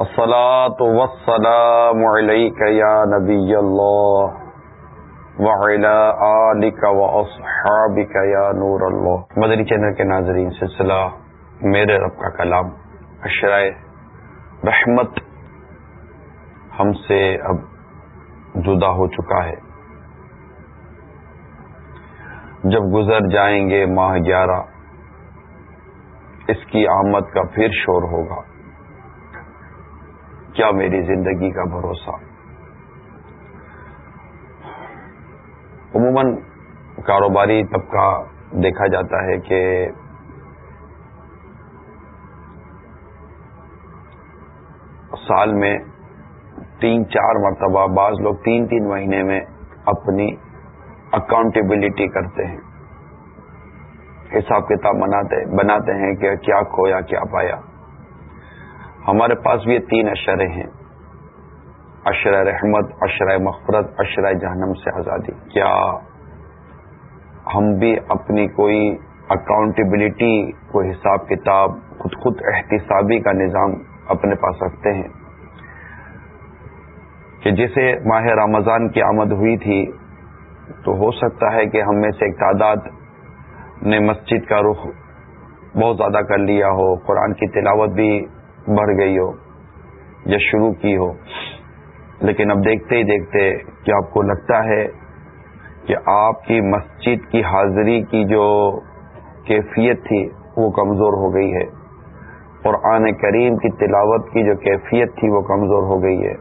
الصلاة والسلام عليك يا نبي الله وعلى آلك وأصحابك يا نور الله. مدری چینل کے ناظرین، سلسلہ میرے رب کا کلام، اشرائے رحمت ہم سے اب جدا ہو چکا ہے۔ جب گزر جائیں گے ماہ گیارہ، اس کی آمد کا پھر شور ہوگا۔ کیا میری زندگی کا بھروسہ؟ عموماً کاروباری طبقہ دیکھا جاتا ہے کہ سال میں تین چار مرتبہ بعض لوگ تین تین مہینے میں اپنی اکاؤنٹیبلٹی کرتے ہیں۔ حساب کتاب بناتے بناتے ہیں کہ کیا کھویا، کیا پایا۔ ہمارے پاس بھی یہ تین اشرے ہیں۔ اشرۂ رحمت اشرۂ مغفرت اشرۂ جہنم سے آزادی۔ کیا ہم بھی اپنی کوئی اکاؤنٹیبلٹی کوئی حساب کتاب، خود خود احتسابی کا نظام اپنے پاس رکھتے ہیں؟ کہ جسے ماہ رمضان کی آمد ہوئی تھی، تو ہو سکتا ہے کہ ہم میں سے ایک تعداد نے مسجد کا رخ بہت زیادہ کر لیا ہو، قرآن کی تلاوت بھی بڑھ گئی ہو یا شروع کی ہو۔ لیکن اب دیکھتے ہی دیکھتے کہ آپ کو لگتا ہے کہ آپ کی مسجد کی حاضری کی جو کیفیت تھی وہ کمزور ہو گئی ہے۔ اور کریم کی تلاوت کی جو کیفیت تھی وہ کمزور ہو گئی ہے۔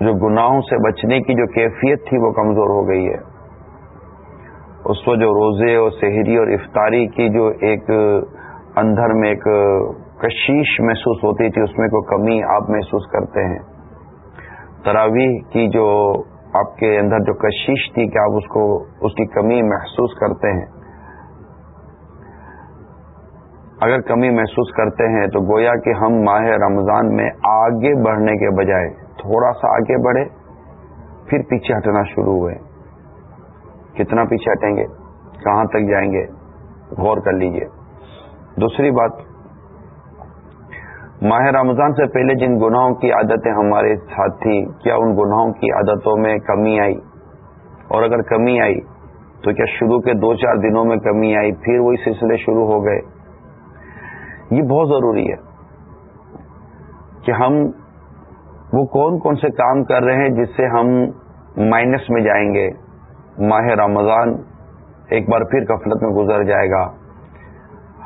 جو گناہوں سے بچنے کی جو کیفیت تھی وہ کمزور ہو گئی ہے۔ اس کو جو روزے اور سحری اور افطاری کی جو ایک اندر میں ایک کشیش محسوس ہوتی تھی، اس میں کوئی کمی آپ محسوس کرتے ہیں۔ تراویح کی جو آپ کے اندر جو کشیش تھی کہ آپ اس کو، اس کی کمی محسوس کرتے ہیں؟ اگر کمی محسوس کرتے ہیں تو گویا کہ ہم ماہ رمضان میں آگے بڑھنے کے بجائے تھوڑا سا آگے بڑھے، پھر پیچھے ہٹنا شروع ہوئے۔ کتنا پیچھے ہٹیں گے؟ کہاں تک جائیں گے؟ غور کر لیجیے۔ دوسری بات، ماہ رمضان سے پہلے جن گناہوں کی عادتیں ہمارے ساتھ تھی کیا ان گناہوں کی عادتوں میں کمی آئی؟ اور اگر کمی آئی، تو کیا شروع کے دو چار دنوں میں کمی آئی، پھر وہی سلسلے شروع ہو گئے؟ یہ بہت ضروری ہے کہ ہم، وہ کون کون سے کام کر رہے ہیں جس سے ہم مائنس میں جائیں گے؟ ماہ رمضان ایک بار پھر کفلت میں گزر جائے گا۔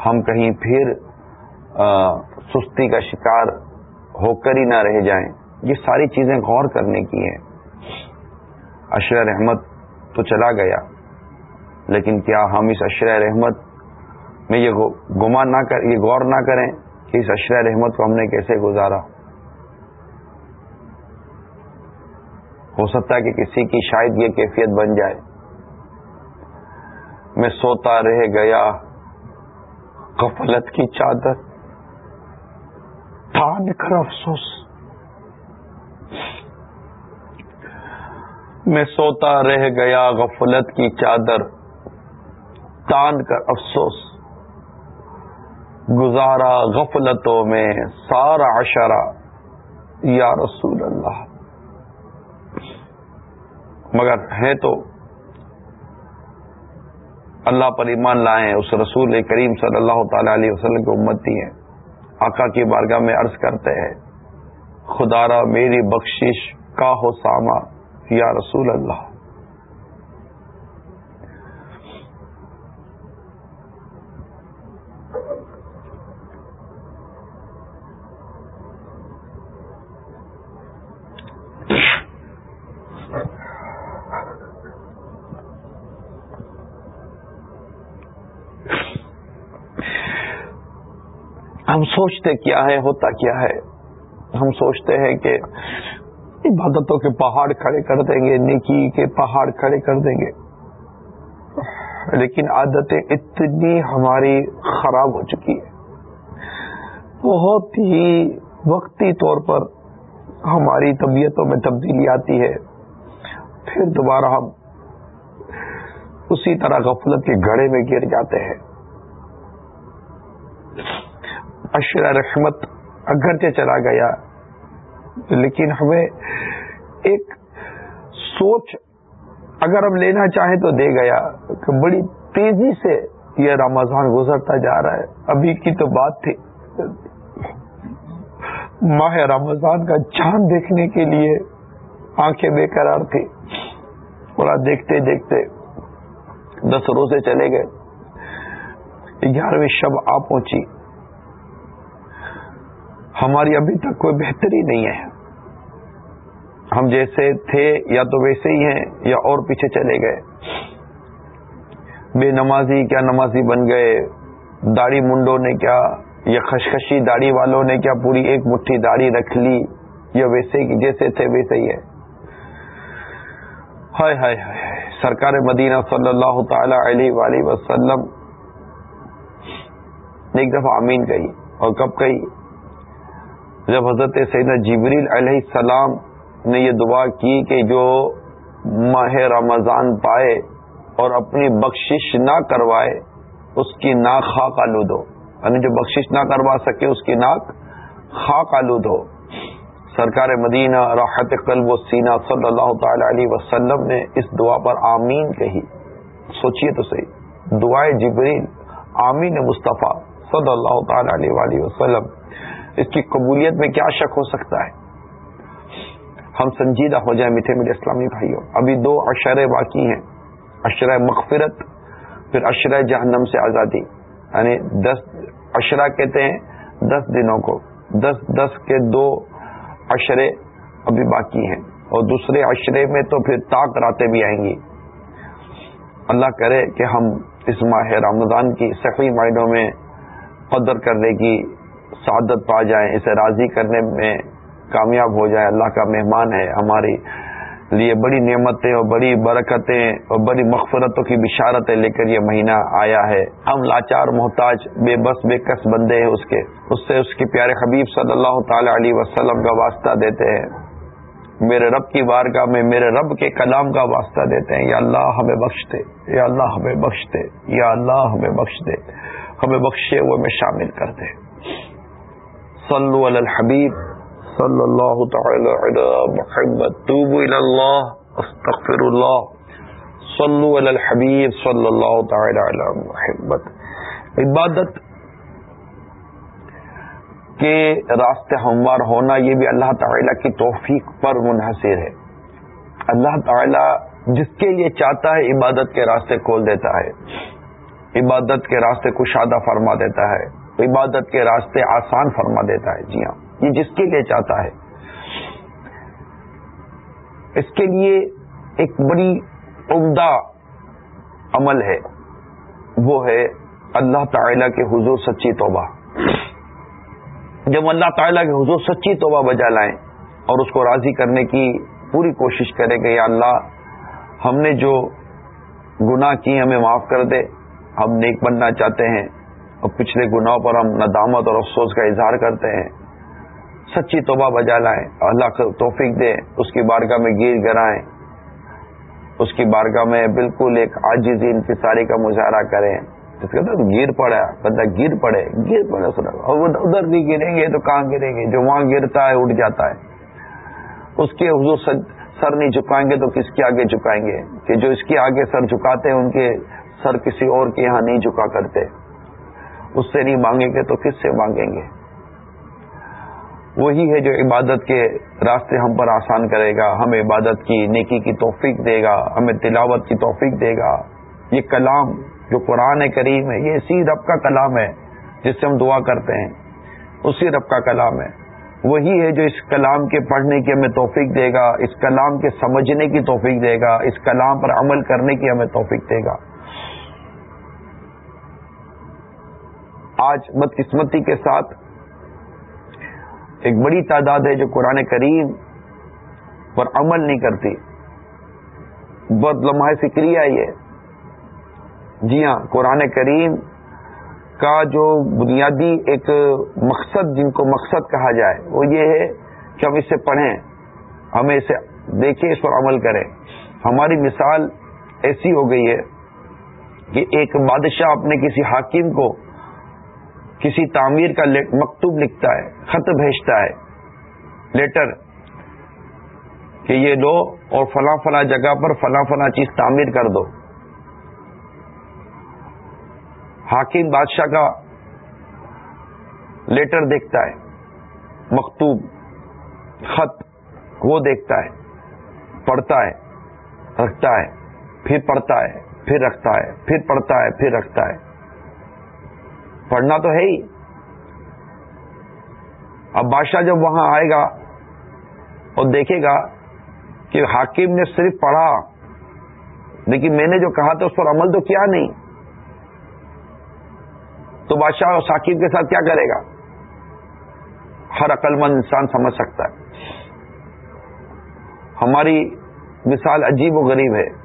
ہم کہیں پھر سستی کا شکار ہو کر ہی نہ رہ جائیں۔ یہ ساری چیزیں غور کرنے کی ہیں۔ اشر رحمت تو چلا گیا، لیکن کیا ہم اس اشر رحمت میں یہ گمان نہ کر، یہ غور نہ کریں کہ اس اشر رحمت کو ہم نے کیسے گزارا؟ ہو سکتا ہے کہ کسی کی شاید یہ کیفیت بن جائے۔ میں سوتا رہ گیا غفلت کی چادر تان کر افسوس۔ میں سوتا رہ گیا غفلت کی چادر، تان کر افسوس۔ گزارا غفلتوں میں سارا اشارہ یا رسول اللہ۔ مگر ہے تو اللہ پر ایمان لائیں، اس رسول کریم صلی اللہ تعالی علیہ وسلم کی امتی ہیں آقا کی بارگاہ میں عرض کرتے ہیں خدا را میری بخشش کا ہو ساما یا رسول اللہ ہم سوچتے کیا ہے، ہوتا کیا ہے؟ ہم سوچتے ہیں کہ عبادتوں کے پہاڑ کھڑے کر دیں گے، نیکی کے پہاڑ کھڑے کر دیں گے۔ لیکن عادتیں اتنی ہماری خراب ہو چکی ہے بہت ہی وقتی طور پر ہماری طبیعتوں میں تبدیلی آتی ہے۔ پھر دوبارہ ہم اسی طرح غفلت کے گھڑے میں گر جاتے ہیں۔ اشرا رحمت اگرچہ چلا گیا، لیکن ہمیں ایک سوچ اگر ہم لینا چاہیں تو دے گیا کہ بڑی تیزی سے یہ رمضان گزرتا جا رہا ہے۔ ابھی کی تو بات تھی۔ ماہ رمضان کا چاند دیکھنے کے لیے آنکھیں بے قرار تھی۔ اور دیکھتے دیکھتے دس روزے چلے گئے۔ گیارہویں شب آ پہنچی۔ ہماری ابھی تک کوئی بہتری نہیں ہے۔ ہم جیسے تھے یا تو ویسے ہی ہیں یا اور پیچھے چلے گئے۔ بے نمازی کیا نمازی بن گئے؟ داڑھی منڈوں نے کیا یا خشخشی داڑھی والوں نے کیا پوری ایک مٹھی داڑھی رکھ لی یا ویسے ہی جیسے تھے ویسے ہی ہے۔ ہائے ہائے ہائے سرکار مدینہ صلی اللہ تعالی علیہ وآلہ وسلم نے ایک دفعہ امین کہی اور کب کہی؟ جب حضرت سیدنا جبریل علیہ السلام نے یہ دعا کی کہ جو ماہ رمضان پائے اور اپنی بخشش نہ کروائے، اس کی ناک خاک آلود ہو۔ یعنی جو بخشش نہ کروا سکے، اس کی ناک خاک آلود ہو۔ سرکار مدینہ، راحت قلب و سینہ صلی اللہ تعالی علیہ وسلم نے اس دعا پر آمین کہی۔ سوچئے تو صحیح، دعائے جبریل، آمین مصطفیٰ صلی اللہ تعالی علیہ وسلم۔ اس کی قبولیت میں کیا شک ہو سکتا ہے؟ ہم سنجیدہ ہو جائیں میٹھے میٹھے اسلامی بھائیوں۔ ابھی دو اشرے باقی ہیں۔ اشرۂ مغفرت، پھر اشرۂ جہنم سے آزادی۔ یعنی دس اشرا کہتے ہیں، دس دنوں کو۔ دس دس کے دو اشرے ابھی باقی ہیں۔ اور دوسرے اشرے میں تو پھر تاک راتیں بھی آئیں گی۔ اللہ کرے کہ ہم اس ماہ رمضان کی صحیح معنوں میں قدر کرنے کی سعادت پا جائیں، اسے راضی کرنے میں کامیاب ہو جائیں۔ اللہ کا مہمان ہے ہماری لیے۔ بڑی نعمتیں اور بڑی برکتیں اور بڑی مغفرتوں کی بشارتیں لے کر یہ مہینہ آیا ہے۔ ہم لاچار محتاج، بے بس، بے کس بندے ہیں اس کے۔ اس سے اس کی پیارے حبیب صلی اللہ تعالی علیہ وسلم کا واسطہ دیتے ہیں۔ میرے رب کی بارگاہ میں، میرے رب کے کلام کا واسطہ دیتے ہیں۔ یا اللہ ہمیں بخش دے، یا اللہ ہمیں بخش دے، یا اللہ ہمیں بخش دے۔ ہمیں بخشے ہوئے میں شامل کر دے۔ صلو علی الحبیب صلی اللہ تعالی علی محمد. توبو الى اللہ استغفر اللہ صلو علی الحبیب صلی اللہ تعالی علی محمد. عبادت کے راستے ہموار ہونا یہ بھی اللہ تعالی کی توفیق پر منحصر ہے۔ اللہ تعالی جس کے لیے چاہتا ہے عبادت کے راستے کھول دیتا ہے۔ عبادت کے راستے کشادہ فرما دیتا ہے۔ عبادت کے راستے آسان فرما دیتا ہے۔ جی ہاں یہ جس کے لیے چاہتا ہے۔ اس کے لیے ایک بڑی عمدہ عمل ہے۔ وہ ہے اللہ تعالی کے حضور سچی توبہ۔ جب اللہ تعالیٰ کے حضور سچی توبہ بجا لائیں اور اس کو راضی کرنے کی پوری کوشش کریں کہ یا اللہ، ہم نے جو گناہ کی ہمیں معاف کر دے۔ ہم نیک بننا چاہتے ہیں۔ اور پچھلے گناہوں پر ہم ندامت اور افسوس کا اظہار کرتے ہیں۔ سچی توبہ بجا لائیں۔ اللہ کو توفیق دے، اس کی بارگاہ میں گر گرائیں۔ اس کی بارگاہ میں بالکل ایک آجزی انفصاری کا مظاہرہ کریں۔ اس کے بعد گر پڑا بندہ گر پڑے گر پڑے اور ادھر بھی گریں گے تو کہاں گریں گے؟ جو وہاں گرتا ہے، اٹھ جاتا ہے۔ اس کے حضور سر نہیں جھکائیں گے تو کس کے آگے جھکائیں گے؟ کہ جو اس کے آگے سر جھکاتے ہیں، ان کے سر کسی اور کے یہاں نہیں جھکا کرتے۔ اس سے نہیں مانگیں گے تو کس سے مانگیں گے؟ وہی ہے جو عبادت کے راستے ہم پر آسان کرے گا ہمیں عبادت کی، نیکی کی توفیق دے گا، ہمیں تلاوت کی توفیق دے گا۔ یہ کلام جو قرآن کریم ہے، یہ اسی رب کا کلام ہے جس سے ہم دعا کرتے ہیں۔ اسی رب کا کلام ہے۔ وہی ہے جو اس کلام کے پڑھنے کی ہمیں توفیق دے گا، اس کلام کے سمجھنے کی توفیق دے گا، اس کلام پر عمل کرنے کی ہمیں توفیق دے گا۔ آج بدقسمتی کے ساتھ ایک بڑی تعداد ہے جو قرآن کریم پر عمل نہیں کرتی۔ بہت لمحہ فکری یہ۔ جی ہاں قرآن کریم کا جو بنیادی ایک مقصد جن کو مقصد کہا جائے، وہ یہ ہے کہ ہم اسے پڑھیں ہمیں اسے دیکھیں، اس پر عمل کریں۔ ہماری مثال ایسی ہو گئی ہے کہ ایک بادشاہ اپنے کسی حاکم کو کسی تعمیر کا مکتوب لکھتا ہے، خط بھیجتا ہے لیٹر کہ یہ لو اور فلاں فلاں جگہ پر فلاں فلاں چیز تعمیر کر دو۔ حاکم بادشاہ کا لیٹر دیکھتا ہے، مکتوب، خط، وہ دیکھتا ہے، پڑھتا ہے، رکھتا ہے، پھر پڑھتا ہے، پھر رکھتا ہے، پھر پڑھتا ہے، پھر رکھتا ہے۔ پڑھنا تو ہے ہی۔ اب بادشاہ جب وہاں آئے گا اور دیکھے گا کہ حاکم نے صرف پڑھا، لیکن میں نے جو کہا تھا اس پر عمل تو کیا نہیں۔ تو بادشاہ اور ثاقب کے ساتھ کیا کرے گا؟ ہر عقل مند انسان سمجھ سکتا ہے۔ ہماری مثال عجیب و غریب ہے۔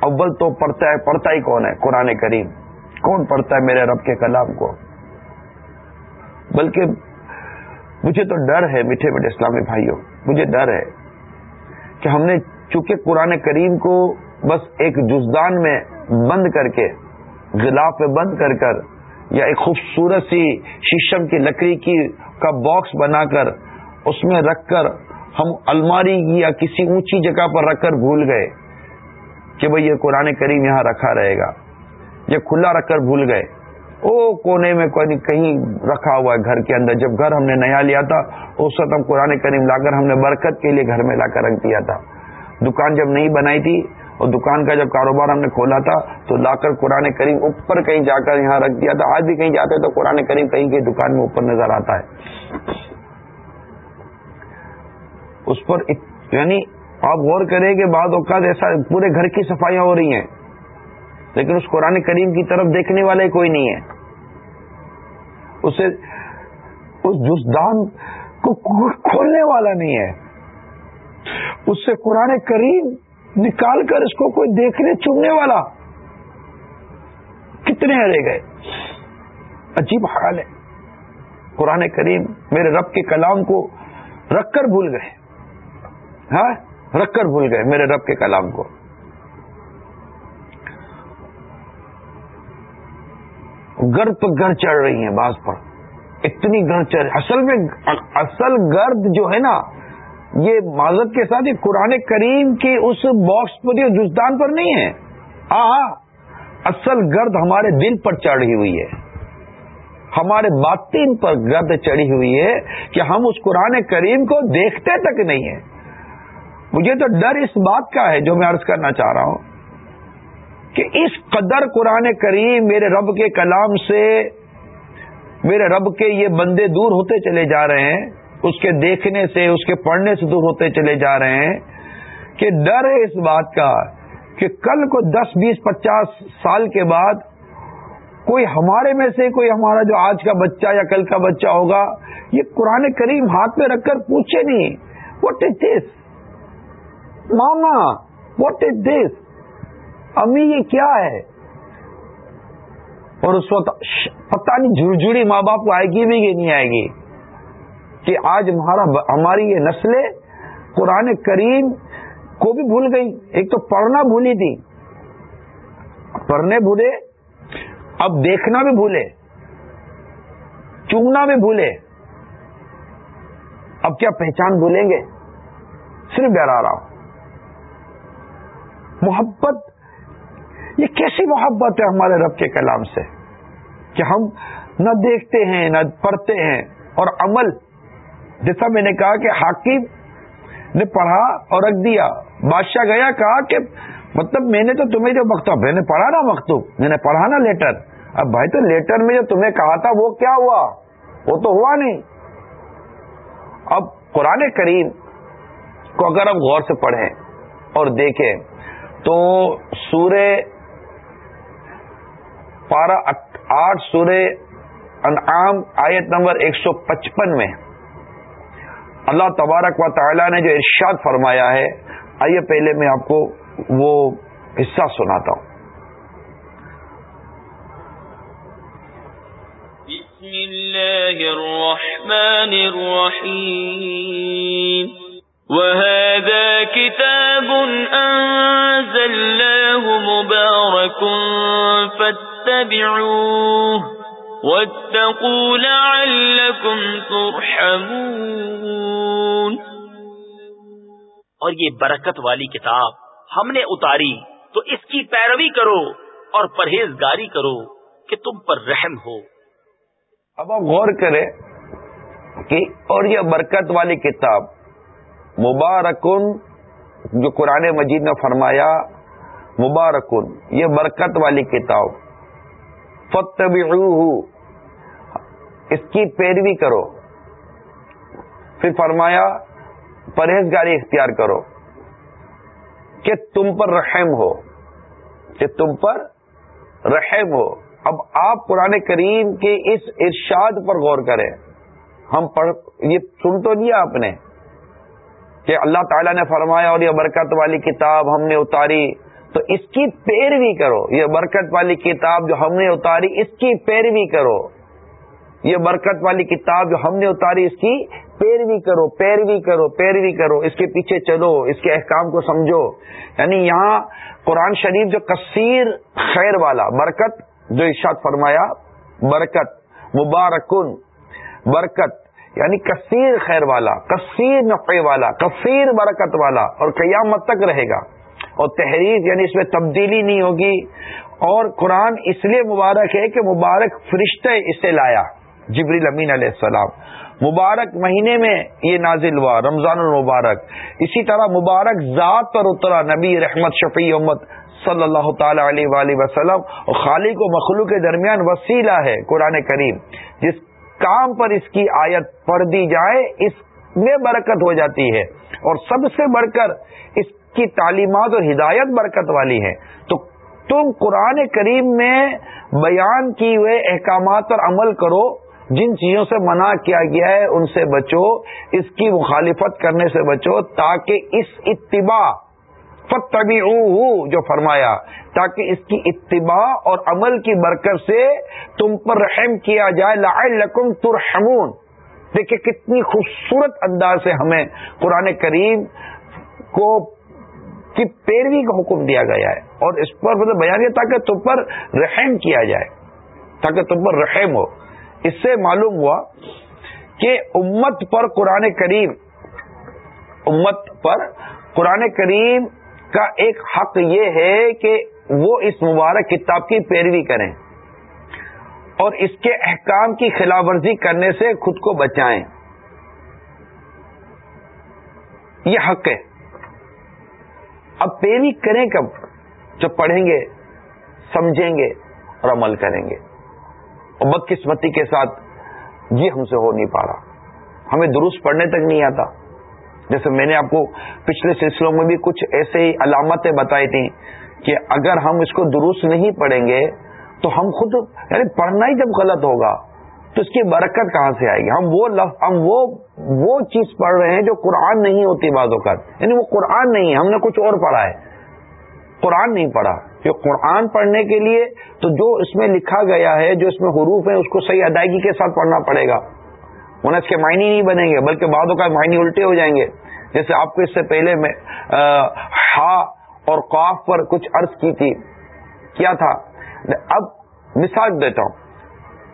اول تو پڑھتا ہے، پڑھتا ہی کون ہے؟ قرآن کریم۔ کون پڑھتا ہے میرے رب کے کلام کو؟ بلکہ مجھے تو ڈر ہے میٹھے میٹھے اسلامی بھائیوں، مجھے ڈر ہے کہ ہم نے چونکہ قرآن کریم کو بس ایک جزدان میں بند کر کے، غلاف میں بند کر کر یا ایک خوبصورت سی شیشم کی لکڑی کی کا باکس بنا کر اس میں رکھ کر ہم الماری یا کسی اونچی جگہ پر رکھ کر بھول گئے کہ بھئی یہ قرآن کریم یہاں رکھا رہے گا۔ یہ کھلا رکھ کر بھول گئے۔ او کونے میں کوئی کہیں رکھا ہوا ہے گھر کے اندر۔ جب گھر ہم نے نیا لیا تھا، اس وقت ہم قرآن کریم لا کر ہم نے برکت کے لیے گھر میں لا کر رکھ دیا تھا۔ دکان جب نہیں بنائی تھی اور دکان کا جب کاروبار ہم نے کھولا تھا، تو لا کر قرآن کریم اوپر کہیں جا کر یہاں رکھ دیا تھا۔ آج بھی کہیں جاتے تو قرآن کریم کہیں کی دکان میں اوپر نظر آتا ہے۔ اس پر یعنی آپ غور کریں کہ بعض اوقات ایسا پورے گھر کی صفائیاں ہو رہی ہیں۔ لیکن اس قرآن کریم کی طرف دیکھنے والے کوئی نہیں ہے۔ اسے اس جسدان کو کھولنے والا نہیں ہے۔ اس سے قرآن کریم نکال کر اس کو کوئی دیکھنے چننے والا کتنے رہ گئے۔ عجیب حال ہے۔ قرآن کریم میرے رب کے کلام کو رکھ کر بھول گئے۔ ہاں؟ رکھ کر بھول گئے میرے رب کے کلام کو۔ گرد تو گھر چڑھ رہی ہیں بعض پر۔ اتنی گرد چڑھ۔ اصل میں اصل گرد جو ہے نا، یہ معذرت کے ساتھ یہ قرآن کریم کے اس باکس پر یا جزدان پر نہیں ہے۔ ہاں اصل گرد ہمارے دل پر چڑھی ہوئی ہے۔ ہمارے باطن پر گرد چڑھی ہوئی ہے کہ ہم اس قرآن کریم کو دیکھتے تک نہیں ہیں۔ مجھے تو ڈر اس بات کا ہے جو میں عرض کرنا چاہ رہا ہوں۔ کہ اس قدر قرآن کریم میرے رب کے کلام سے میرے رب کے یہ بندے دور ہوتے چلے جا رہے ہیں، اس کے دیکھنے سے، اس کے پڑھنے سے دور ہوتے چلے جا رہے ہیں کہ ڈر ہے اس بات کا کہ کل کو دس، بیس، پچاس سال کے بعد کوئی ہمارے میں سے کوئی ہمارا جو آج کا بچہ یا کل کا بچہ ہوگا، یہ قرآن کریم ہاتھ میں رکھ کر پوچھے نہیں what is this mama what is دس امی یہ کیا ہے؟ اور اس وقت پتہ نہیں جھڑجھڑی ماں باپ کو آئے گی بھی کہ نہیں آئے گی؟ کہ آج ہمارا ہماری یہ نسلیں قرآن کریم کو بھی بھول گئی ایک تو پڑھنا بھولی تھی۔ پڑھنے بھولے، اب دیکھنا بھی بھولے چومنا بھی بھولے۔ اب کیا پہچان بھولیں گے؟ صرف ڈرا رہا ہوں۔ محبت یہ کیسی محبت ہے ہمارے رب کے کلام سے کہ ہم نہ دیکھتے ہیں، نہ پڑھتے ہیں اور عمل۔ جیسا میں نے کہا کہ حاکم نے پڑھا اور رکھ دیا۔ بادشاہ گیا کہا کہ مطلب میں نے تو تمہیں جو مکتوب، میں نے پڑھا نا مکتوب، میں نے پڑھا نا لیٹر اب بھائی تو لیٹر میں جو تمہیں کہا تھا وہ کیا ہوا؟ وہ تو ہوا نہیں۔ اب قرآن کریم کو اگر ہم غور سے پڑھیں اور دیکھیں تو سورہ پارہ آٹھ سورہ انعام آیت نمبر ایک سو پچپن میں اللہ تبارک و تعالی نے جو ارشاد فرمایا ہے، آئیے پہلے میں آپ کو وہ حصہ سناتا ہوں۔ بسم اللہ الرحمن الرحیم۔ وهذا كتاب أنزلناه مبارك فاتبعوه واتقوا لعلكم ترحمون۔ اور یہ برکت والی کتاب ہم نے اتاری تو اس کی پیروی کرو اور پرہیزگاری کرو کہ تم پر رحم ہو۔ اب آپ غور کریں کہ اور یہ برکت والی کتاب مبارکن جو قرآن مجید نے فرمایا مبارکن یہ برکت والی کتاب فتب اس کی پیروی کرو۔ پھر فرمایا، پرہیزگاری اختیار کرو کہ تم پر رحم ہو۔ کہ تم پر رحم ہو۔ اب آپ قرآن کریم کے اس ارشاد پر غور کریں۔ ہم پڑھ، یہ سن تو دیا آپ نے کہ اللہ تعالیٰ نے فرمایا اور یہ برکت والی کتاب ہم نے اتاری۔ تو اس کی پیروی کرو۔ یہ برکت والی کتاب جو ہم نے اتاری، اس کی پیروی کرو۔ یہ برکت والی کتاب جو ہم نے اتاری، اس کی پیروی کرو پیروی کرو پیروی کرو۔ اس کے پیچھے چلو، اس کے احکام کو سمجھو۔ یعنی یہاں قرآن شریف جو کثیر خیر والا، برکت، جو ارشاد فرمایا، برکت، مبارکن، برکت یعنی کثیر خیر والا، کثیر نفع والا، کثیر برکت والا، اور قیامت تک رہے گا۔ اور تحریر یعنی اس میں تبدیلی نہیں ہوگی اور قرآن اس لیے مبارک ہے کہ مبارک فرشتے اسے لایا، جبریل امین علیہ السلام۔ مبارک مہینے میں یہ نازل ہوا، رمضان المبارک۔ اسی طرح مبارک ذات پر اترا، نبی رحمت، شفیع امت صلی اللہ تعالی علیہ وآلہ وسلم۔ اور خالق و مخلوق کے درمیان وسیلہ ہے قرآن کریم۔ جس کام پر اس کی آیت پڑھ دی جائے، اس میں برکت ہو جاتی ہے۔ اور سب سے بڑھ کر اس کی تعلیمات اور ہدایت برکت والی ہے تو تم قرآن کریم میں بیان کی ہوئے احکامات پر عمل کرو۔ جن چیزوں سے منع کیا گیا ہے، ان سے بچو۔ اس کی مخالفت کرنے سے بچو تاکہ اس اتباع فتبی جو فرمایا، تاکہ اس کی اتباع اور عمل کی برکت سے تم پر رحم کیا جائے۔ لعلکم ترحمون۔ دیکھیں کتنی خوبصورت انداز سے ہمیں قرآن کریم کو کی پیروی کا حکم دیا گیا ہے اور اس پر مطلب بیان کیا تاکہ تم پر رحم کیا جائے، تاکہ تم پر رحم ہو۔ اس سے معلوم ہوا کہ امت پر قرآن کریم، امت پر قرآن کریم کا ایک حق یہ ہے کہ وہ اس مبارک کتاب کی پیروی کریں اور اس کے احکام کی خلاف ورزی کرنے سے خود کو بچائیں۔ یہ حق ہے۔ اب پیروی کریں کب؟ جب پڑھیں گے، سمجھیں گے اور عمل کریں گے۔ اور بدقسمتی کے ساتھ یہ ہم سے ہو نہیں پا رہا۔ ہمیں درست پڑھنے تک نہیں آتا۔ جیسے میں نے آپ کو پچھلے سلسلوں میں بھی کچھ ایسے ہی علامتیں بتائی تھیں کہ اگر ہم اس کو درست نہیں پڑھیں گے تو ہم خود یعنی پڑھنا ہی جب غلط ہوگا۔ تو اس کی برکت کہاں سے آئے گی؟ ہم وہ لفظ ہم وہ وہ چیز پڑھ رہے ہیں جو قرآن نہیں ہوتی بعض اوقات۔ یعنی وہ قرآن نہیں ہے، ہم نے کچھ اور پڑھا ہے۔ قرآن نہیں پڑھا۔ کہ قرآن پڑھنے کے لیے تو جو اس میں لکھا گیا ہے، جو اس میں حروف ہے اس کو صحیح ادائیگی کے ساتھ پڑھنا پڑے گا۔ انہیں اس کے معنی نہیں بنیں گے، بلکہ بعدوں کا معنی الٹے ہو جائیں گے۔ جیسے آپ کو اس سے پہلے میں ہا اور قاف پر کچھ عرض کی تھی، کیا تھا؟ اب مثال دیتا ہوں۔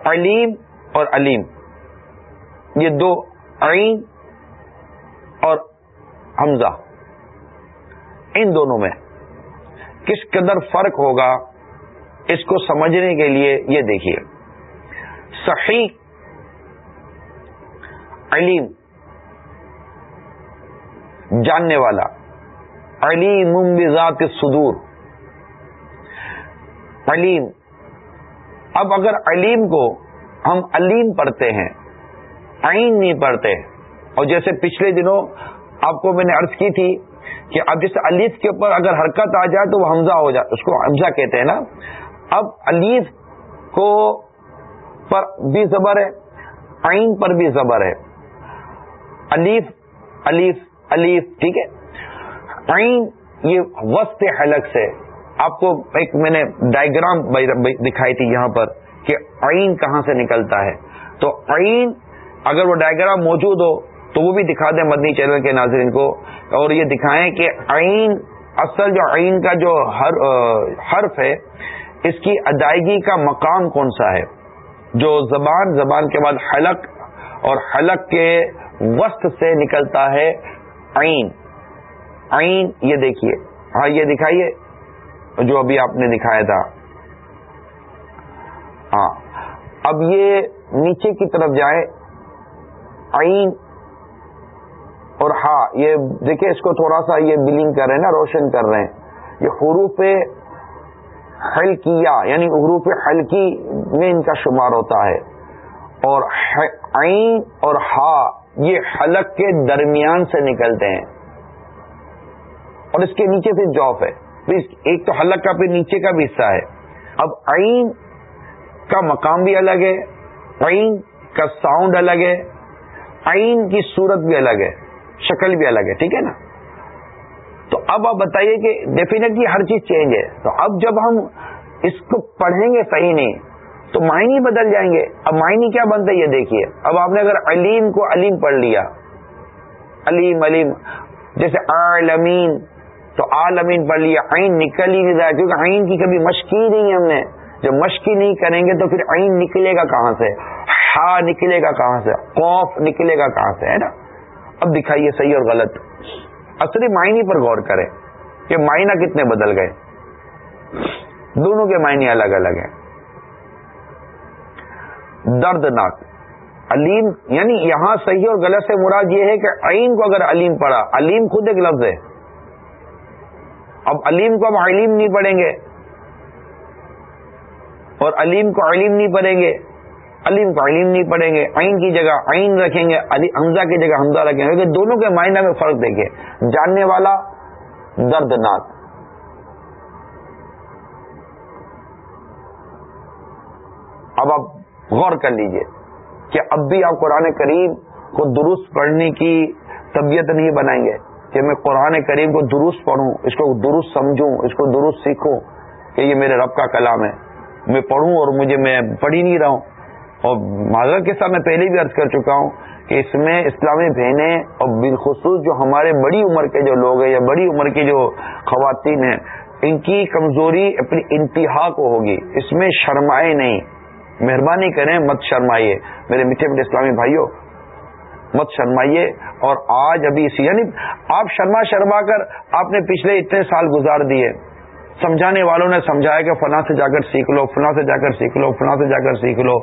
علیم اور علیم۔ یہ دو عین اور حمزہ۔ ان دونوں میں کس قدر فرق ہوگا، اس کو سمجھنے کے لیے یہ دیکھیے۔ صحیح، علیم۔ جاننے والا۔ علیم بذات صدور علیم۔ اب اگر علیم کو ہم علیم پڑھتے ہیں، عین نہیں پڑھتے۔ اور جیسے پچھلے دنوں آپ کو میں نے عرض کی تھی کہ اب جیسے علیف کے اوپر اگر حرکت آ جائے تو وہ حمزہ ہو جائے اس کو حمزہ کہتے ہیں نا۔ اب علیف کو پر بھی زبر ہے، عین پر بھی زبر ہے۔ علیف علیف علیف، ٹھیک ہے۔ عین یہ وسط حلق سے آپ کو ایک میں نے ڈائگرام دکھائی تھی یہاں پر۔ کہ عین کہاں سے نکلتا ہے۔ تو عین اگر وہ ڈائگرام موجود ہو تو وہ بھی دکھا دیں مدنی چینل کے ناظرین کو اور یہ دکھائیں کہ عین اصل جو عین کا جو حرف ہے، اس کی ادائیگی کا مقام کون سا ہے؟ جو زبان زبان کے بعد حلق اور حلق کے وسط سے نکلتا ہے عین۔ عین یہ دیکھیے۔ ہاں یہ دکھائیے جو ابھی آپ نے دکھایا تھا۔ ہاں۔ اب یہ نیچے کی طرف جائے عین اور ہاں یہ دیکھیں، اس کو تھوڑا سا یہ بلنگ کر رہے ہیں نا، روشن کر رہے ہیں۔ یہ حروف حلقیہ یعنی حروف حلقی میں ان کا شمار ہوتا ہے۔ اور عین اور ہا، یہ حلق کے درمیان سے نکلتے ہیں۔ اور اس کے نیچے سے جوف ہے۔ ایک تو حلق کا، پھر نیچے کا بھی حصہ ہے۔ اب عین کا مقام بھی الگ ہے، عین کا ساؤنڈ الگ ہے، عین کی صورت بھی الگ ہے، شکل بھی الگ ہے، ٹھیک ہے نا؟ تو اب آپ بتائیے کہ ڈیفینیٹلی ہر چیز چینج ہے۔ تو اب جب ہم اس کو پڑھیں گے صحیح نہیں، تو معنی بدل جائیں گے۔ اب معنی کیا بنتا ہے یہ دیکھیے۔ اب آپ نے اگر علیم کو علیم پڑھ لیا، علیم علیم، جیسے عالمین، تو عالمین پڑھ لیا، عین نکل ہی نہیں رہا، کیونکہ عین کی کبھی مشقی نہیں ہم نے۔ جب مشقی نہیں کریں گے تو پھر عین نکلے گا کہاں سے؟ ہا نکلے گا کہاں سے؟ خوف نکلے گا کہاں سے؟ ہے نا؟ اب دکھائیے صحیح اور غلط۔ اصلی معنی پر غور کریں کہ معنی کتنے بدل گئے۔ دونوں کے معنی الگ الگ ہیں۔ دردناک۔ علیم یعنی یہاں صحیح اور غلط سے مراد یہ ہے کہ عین کو اگر علیم پڑھا، علیم خود ایک لفظ ہے۔ اب علیم کو ہم علیم نہیں پڑھیں گے۔ اور علیم کو علیم نہیں پڑھیں گے۔ علیم کو علیم نہیں پڑھیں گے۔ عین کی جگہ عین رکھیں گے۔ علی حمزہ کی جگہ حمزہ رکھیں گے۔ دونوں کے معنی میں فرق دیکھیں۔ جاننے والا دردناک۔ اب آپ غور کر لیجیے کہ اب بھی آپ قرآن کریم کو درست پڑھنے کی طبیعت نہیں بنائیں گے۔ کہ میں قرآن کریم کو درست پڑھوں، اس کو درست سمجھوں، اس کو درست سیکھوں کہ یہ میرے رب کا کلام ہے۔ میں پڑھوں اور مجھے میں پڑھ ہی نہیں رہا ہوں۔ اور معذرت کے ساتھ میں پہلے بھی عرض کر چکا ہوں کہ اس میں اسلامی بہنیں اور بالخصوص جو ہمارے بڑی عمر کے جو لوگ ہیں یا بڑی عمر کی جو خواتین ہیں، ان کی کمزوری اپنی انتہا کو ہوگی۔ اس میں شرمائے نہیں۔ مہربانی کریں، مت شرمائیے۔ میرے میٹھے میٹھے اسلامی بھائیوں، مت شرمائیے۔ اور آج ابھی اسی یعنی آپ شرما شرما کر آپ نے پچھلے اتنے سال گزار دیے۔ سمجھانے والوں نے سمجھایا کہ فلاں سے جا کر سیکھ لو، فلاں سے جا کر سیکھ لو، فلاں سے جا کر سیکھ لو۔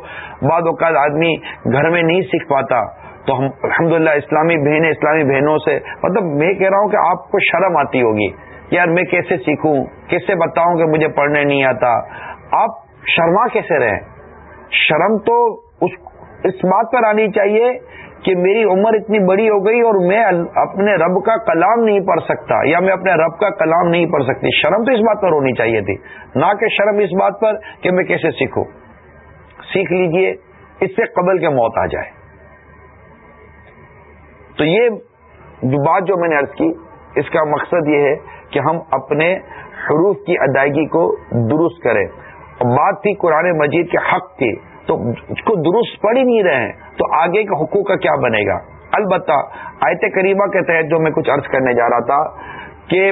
بعد اوقات آدمی گھر میں نہیں سیکھ پاتا۔ تو ہم الحمد اسلامی بہنیں، اسلامی بہنوں سے مطلب میں کہہ رہا ہوں کہ آپ کو شرم آتی ہوگی۔ یار میں کیسے سیکھوں؟ کیسے بتاؤں کہ مجھے پڑھنے نہیں آتا؟ آپ شرما کیسے رہیں شرم تو اس اس بات پر آنی چاہیے کہ میری عمر اتنی بڑی ہو گئی اور میں اپنے رب کا کلام نہیں پڑھ سکتا یا میں اپنے رب کا کلام نہیں پڑھ سکتی۔ شرم تو اس بات پر ہونی چاہیے تھی۔ نہ کہ شرم اس بات پر کہ میں کیسے سیکھوں۔ سیکھ لیجیے، اس سے قبل کے موت آ جائے۔ تو یہ بات جو میں نے ارض کی، اس کا مقصد یہ ہے کہ ہم اپنے حروف کی ادائیگی کو درست کریں۔ بات تھی قرآن مجید کے حق کی۔ تو اس کو درست پڑھ ہی نہیں رہے ہیں۔ تو آگے کے حقوق کا کیا بنے گا؟ البتہ آیت کریمہ کے تحت جو میں کچھ عرض کرنے جا رہا تھا کہ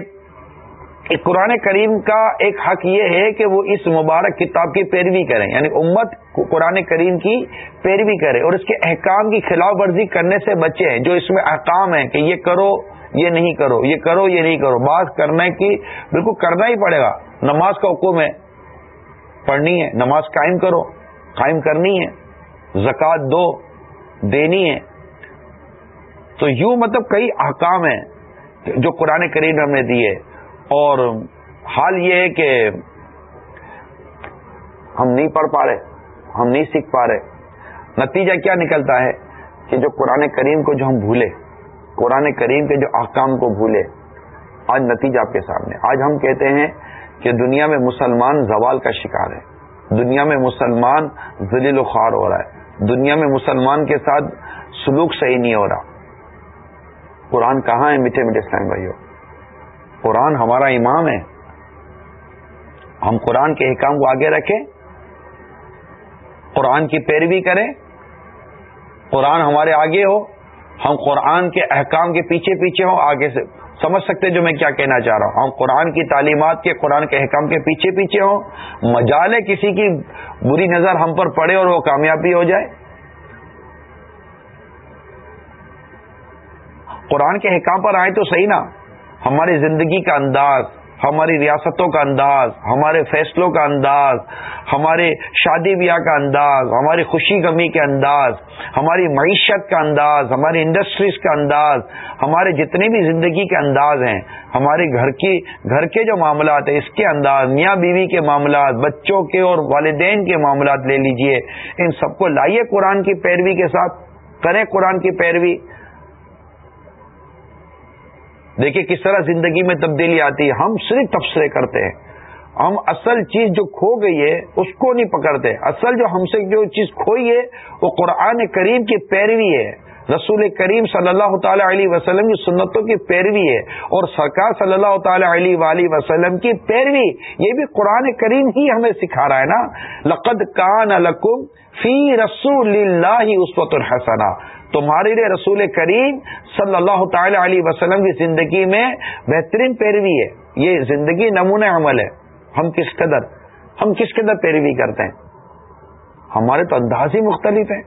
قرآن کریم کا ایک حق یہ ہے کہ وہ اس مبارک کتاب کی پیروی کریں یعنی امت قرآن کریم کی پیروی کرے اور اس کے احکام کی خلاف ورزی کرنے سے بچے ہیں، جو اس میں احکام ہیں کہ یہ کرو، یہ نہیں کرو، یہ کرو، یہ نہیں کرو۔ بات کرنے کی بالکل کرنا ہی پڑے گا۔ نماز کا حکم ہے، پڑھنی ہے، نماز قائم کرو۔ قائم کرنی ہے، زکوٰۃ دو، دینی ہے۔ تو یوں مطلب کئی احکام ہیں جو قرآن کریم ہم نے دیے۔ اور حال یہ ہے کہ ہم نہیں پڑھ پا رہے، ہم نہیں سیکھ پا رہے۔ نتیجہ کیا نکلتا ہے کہ جو قرآن کریم کو جو ہم بھولے، قرآن کریم کے جو احکام کو بھولے، آج نتیجہ آپ کے سامنے۔ آج ہم کہتے ہیں کہ دنیا میں مسلمان زوال کا شکار ہے دنیا میں مسلمان ذلیل و خوار ہو رہا ہے۔ دنیا میں مسلمان کے ساتھ سلوک صحیح نہیں ہو رہا۔ قرآن کہاں ہے میٹھے میٹھے اسلام بھائیوں قرآن ہمارا امام ہے۔ ہم قرآن کے احکام کو آگے رکھیں۔ قرآن کی پیروی کریں۔ قرآن ہمارے آگے ہو۔ ہم قرآن کے احکام کے پیچھے پیچھے ہوں، آگے سے سمجھ سکتے جو میں کیا کہنا چاہ رہا ہوں۔ ہم قرآن کی تعلیمات کے، قرآن کے احکام کے پیچھے پیچھے ہوں۔ مجالے کسی کی بری نظر ہم پر پڑے اور وہ کامیابی ہو جائے۔ قرآن کے احکام پر آئے تو صحیح نا۔ ہماری زندگی کا انداز ہماری ریاستوں کا انداز، ہمارے فیصلوں کا انداز، ہمارے شادی بیاہ کا انداز، ہماری خوشی غمی کے انداز، ہماری معیشت کا انداز، ہماری انڈسٹریز کا انداز، ہمارے جتنے بھی زندگی کے انداز ہیں، ہمارے گھر کی، گھر کے جو معاملات ہیں، اس کے انداز، میاں بیوی کے معاملات، بچوں کے اور والدین کے معاملات لے لیجیے، ان سب کو لائیے قرآن کی پیروی کے ساتھ، کریں قرآن کی پیروی دیکھیے کس طرح زندگی میں تبدیلی آتی ہے، ہم صرف تبصرے کرتے ہیں۔ ہم اصل چیز جو کھو گئی ہے، اس کو نہیں پکڑتے۔ اصل جو ہم سے جو چیز کھوئی ہے، وہ قرآن کریم کی پیروی ہے۔ رسول کریم صلی اللہ تعالی علیہ وسلم کی سنتوں کی پیروی ہے اور سرکار صلی اللہ تعالی علیہ وآلہ وسلم کی پیروی۔ یہ بھی قرآن کریم ہی ہمیں سکھا رہا ہے نا۔ لقد کان لکم فی رسول اللہ اسوت الحسنہ۔ تمہارے لیے رسول کریم صلی اللہ تعالی علیہ وسلم کی زندگی میں بہترین پیروی ہے۔ یہ زندگی نمونہ عمل ہے۔ ہم کس قدر ہم کس قدر پیروی کرتے ہیں؟ ہمارے تو انداز ہی مختلف ہیں۔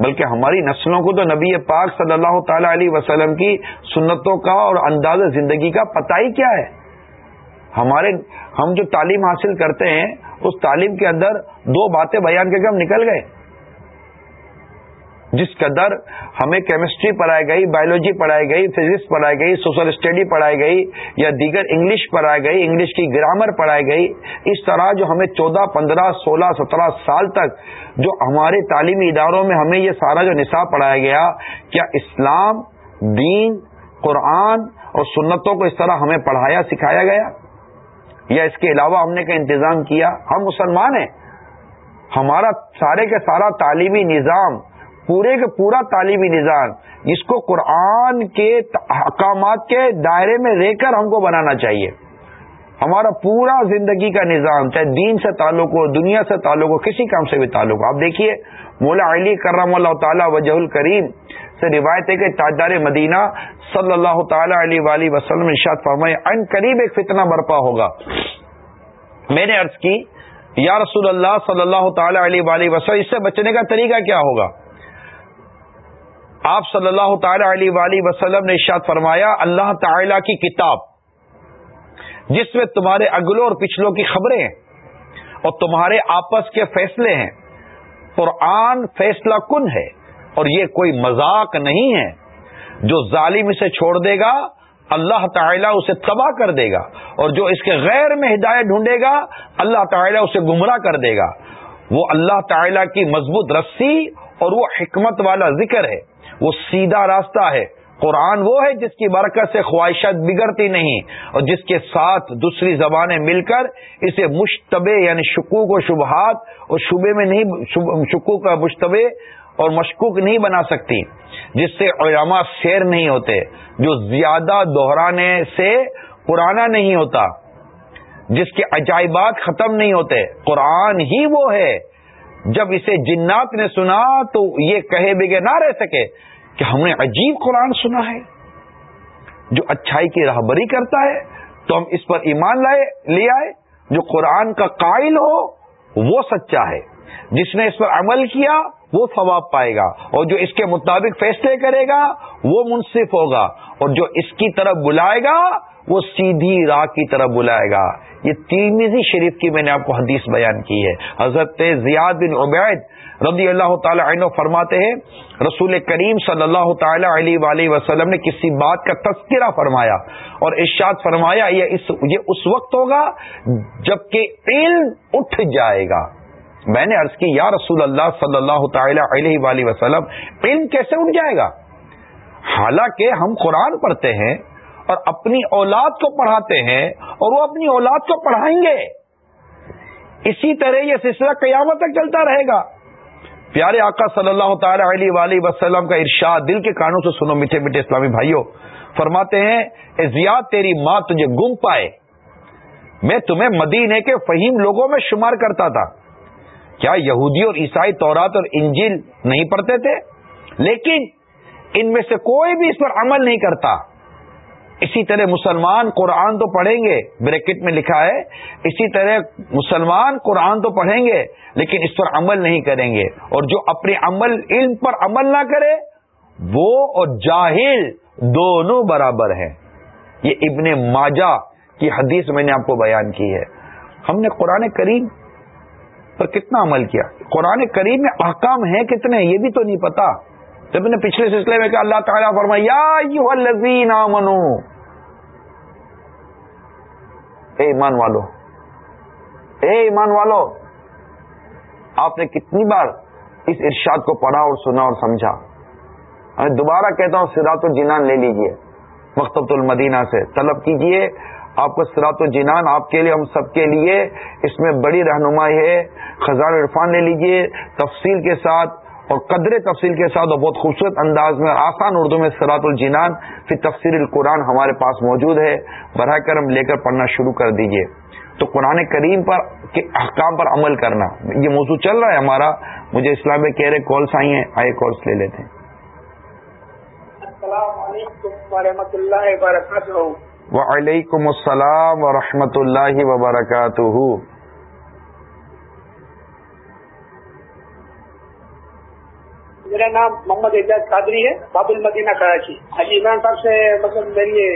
بلکہ ہماری نسلوں کو تو نبی پاک صلی اللہ تعالی علیہ وسلم کی سنتوں کا اور انداز زندگی کا پتہ ہی کیا ہے۔ ہمارے ہم جو تعلیم حاصل کرتے ہیں، اس تعلیم کے اندر دو باتیں بیان کر کے ہم نکل گئے۔ جس قدر ہمیں کیمسٹری پڑھائی گئی بایولوجی پڑھائی گئی فزکس پڑھائی گئی سوشل اسٹڈی پڑھائی گئی، یا دیگر انگلش پڑھائی گئی انگلش کی گرامر پڑھائی گئی، اس طرح جو ہمیں چودہ، پندرہ، سولہ، سترہ سال تک جو ہمارے تعلیمی اداروں میں ہمیں یہ سارا جو نصاب پڑھایا گیا، کیا اسلام، دین، قرآن اور سنتوں کو اس طرح ہمیں پڑھایا، سکھایا گیا؟ یا اس کے علاوہ ہم نے کا انتظام کیا؟ ہم مسلمان ہیں۔ ہمارا سارے کے سارا تعلیمی نظام پورے کے پورا تعلیمی نظام، جس کو قرآن کے احکامات کے دائرے میں رہ کر ہم کو بنانا چاہیے۔ ہمارا پورا زندگی کا نظام، چاہے دین سے تعلق ہو، دنیا سے تعلق ہو، کسی کام سے بھی تعلق ہو۔ آپ دیکھیے، مولا علی کرم اللہ تعالیٰ وجہ الکریم سے روایت ہے کہ تاجدار مدینہ صلی اللہ تعالی علیہ وآلہ وسلم ارشاد فرمائے، ان قریب ایک فتنہ برپا ہوگا۔ میں نے عرض کی، یا رسول اللہ صلی اللہ تعالی علیہ وآلہ وسلم، اس سے بچنے کا طریقہ کیا ہوگا؟ آپ صلی اللہ تعالی علیہ وآلہ وسلم نے ارشاد فرمایا، اللہ تعالی کی کتاب، جس میں تمہارے اگلوں اور پچھلوں کی خبریں ہیں اور تمہارے آپس کے فیصلے ہیں، قرآن فیصلہ کن ہے؟ اور یہ کوئی مذاق نہیں ہے جو ظالم اسے چھوڑ دے گا، اللہ تعالیٰ اسے تباہ کر دے گا، اور جو اس کے غیر میں ہدایت ڈھونڈے گا، اللہ تعالیٰ اسے گمراہ کر دے گا۔ وہ اللہ تعالیٰ کی مضبوط رسی اور وہ حکمت والا ذکر ہے۔ وہ سیدھا راستہ ہے۔ قرآن وہ ہے جس کی برکت سے خواہشات بگڑتی نہیں اور جس کے ساتھ دوسری زبانیں مل کر اسے مشتبے یعنی شکوک و شبہات اور شبے میں نہیں شکوک کا مشتبے اور مشکوک نہیں بنا سکتی، جس سے علماء شیر نہیں ہوتے، جو زیادہ دہرانے سے پرانا نہیں ہوتا، جس کے عجائبات ختم نہیں ہوتے۔ قرآن ہی وہ ہے جب اسے جنات نے سنا تو یہ کہے بگے نہ رہ سکے کہ ہم نے عجیب قرآن سنا ہے، جو اچھائی کی راہبری کرتا ہے، تو ہم اس پر ایمان لائے، لے آئے، جو قرآن کا قائل ہو، وہ سچا ہے۔ جس نے اس پر عمل کیا وہ ثواب پائے گا اور جو اس کے مطابق فیصلے کرے گا، وہ منصف ہوگا اور جو اس کی طرف بلائے گا، وہ سیدھی راہ کی طرف بلائے گا۔ یہ تیمیزی شریف کی میں نے آپ کو حدیث بیان کی ہے۔ حضرت زیاد بن عبید رضی اللہ تعالی عنہ فرماتے ہیں، رسول کریم صلی اللہ تعالی علیہ وآلہ وسلم نے کسی بات کا تذکرہ فرمایا اور ارشاد فرمایا، یہ اس یہ اس وقت ہوگا جبکہ علم اٹھ جائے گا۔ میں نے عرض کی، یا رسول اللہ صلی اللہ تعالی علیہ وآلہ وسلم، علم کیسے اٹھ جائے گا؟ حالانکہ ہم قرآن پڑھتے ہیں اور اپنی اولاد کو پڑھاتے ہیں اور وہ اپنی اولاد کو پڑھائیں گے۔ اسی طرح یہ سلسلہ قیامت تک چلتا رہے گا۔ پیارے آقا صلی اللہ تعالی علیہ وآلہ وسلم کا ارشاد، دل کے کانوں سے سنو میٹھے میٹھے اسلامی بھائیوں۔ فرماتے ہیں زیاد تیری ماں تجھے گم پائے۔ میں تمہیں مدینے کے فہیم لوگوں میں شمار کرتا تھا۔ کیا یہودی اور عیسائی تورات اور انجل نہیں پڑھتے تھے؟ لیکن ان میں سے کوئی بھی اس پر عمل نہیں کرتا۔ اسی طرح مسلمان قرآن تو پڑھیں گے، بریکٹ میں لکھا ہے، اسی طرح مسلمان قرآن تو پڑھیں گے، لیکن اس پر عمل نہیں کریں گے۔ اور جو اپنے عمل، علم پر عمل نہ کرے، وہ اور جاہل دونوں برابر ہیں۔ یہ ابن ماجہ کی حدیث میں نے آپ کو بیان کی ہے۔ ہم نے قرآن کریم پر کتنا عمل کیا؟ قرآن کریم میں احکام ہیں کتنے؟ یہ بھی تو نہیں پتا۔ جب نے پچھلے سلسلے میں کہ اللہ تعالیٰ فرمایا منو اے ایمان والو، اے ایمان والو، آپ نے کتنی بار اس ارشاد کو پڑھا اور سنا اور سمجھا۔ میں دوبارہ کہتا ہوں سراط الجنان لے لیجیے۔ مکتبۃ المدینہ سے طلب کیجیے۔ آپ کو سراط الجنان، آپ کے لیے، ہم سب کے لیے اس میں بڑی رہنمائی ہے۔ خزان عرفان لے لیجیے، تفصیل کے ساتھ اور قدر تفصیل کے ساتھ اور بہت خوبصورت انداز میں آسان اردو میں سرات الجنان پھر تفصیل القرآن ہمارے پاس موجود ہے۔ براہ کرم لے کر پڑھنا شروع کر دیجیے۔ تو قرآن کریم پر، کے احکام پر عمل کرنا۔ یہ موضوع چل رہا ہے ہمارا۔ مجھے اسلام میں کہہ رہے کالس آئی ہیں آئے کالس لے لیتے ہیں۔ السلام علیکم ورحمۃ اللہ وبرکاتہ۔ وعلیکم السلام ورحمۃ اللہ وبرکاتہ۔ میرا نام محمد اعجاز قادری ہے، باب المدینہ کراچی۔ حجی عمران صاحب سے مطلب میری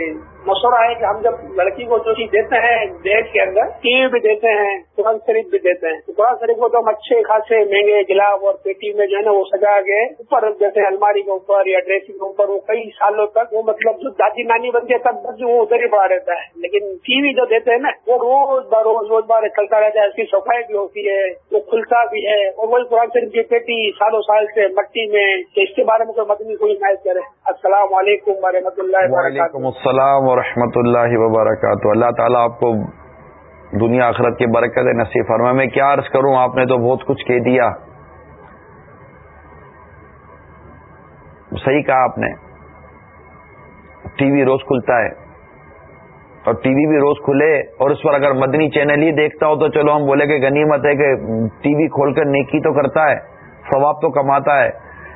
مشورہ ہے کہ ہم جب لڑکی کو جو چیز دیتے ہیں دیش کے اندر ٹی وی بھی دیتے ہیں قرآن شریف بھی دیتے ہیں۔ قرآن شریف کو تو ہم اچھے خاصے مہنگے گلاب اور پیٹی میں جو ہے نا وہ سجا کے اوپر، جیسے الماری کے اوپر یا ڈریسنگ کے اوپر وہ کئی سالوں تک وہ مطلب جو دادی نانی بنتی ہے تب بس وہ ادھر ہی پڑا رہتا ہے۔ لیکن ٹی وی جو دیتے ہیں نا، وہ روز بروز روز بار چلتا رہتا ہے۔ اس کی صفائی بھی ہوتی ہے، وہ کھلتا بھی ہے۔ اور وہی قرآن شریف کی پیٹی سالوں سال سے مٹی میں اس کے بارے میں کوئی مدنی کوئی نائز کرے۔ السلام علیکم و رحمۃ اللہ وعلیکم السلام ورحمۃ اللہ وبرکاتہ۔ اللہ تعالیٰ آپ کو دنیا آخرت کی برکت نصیب فرما میں کیا عرض کروں، آپ نے تو بہت کچھ کہہ دیا۔ صحیح کہا آپ نے۔ ٹی وی روز کھلتا ہے۔ اور ٹی وی بھی روز کھلے۔ اور اس پر اگر مدنی چینل ہی دیکھتا ہو تو چلو ہم بولے کہ غنیمت ہے کہ ٹی وی کھول کر نیکی تو کرتا ہے، ثواب تو کماتا ہے۔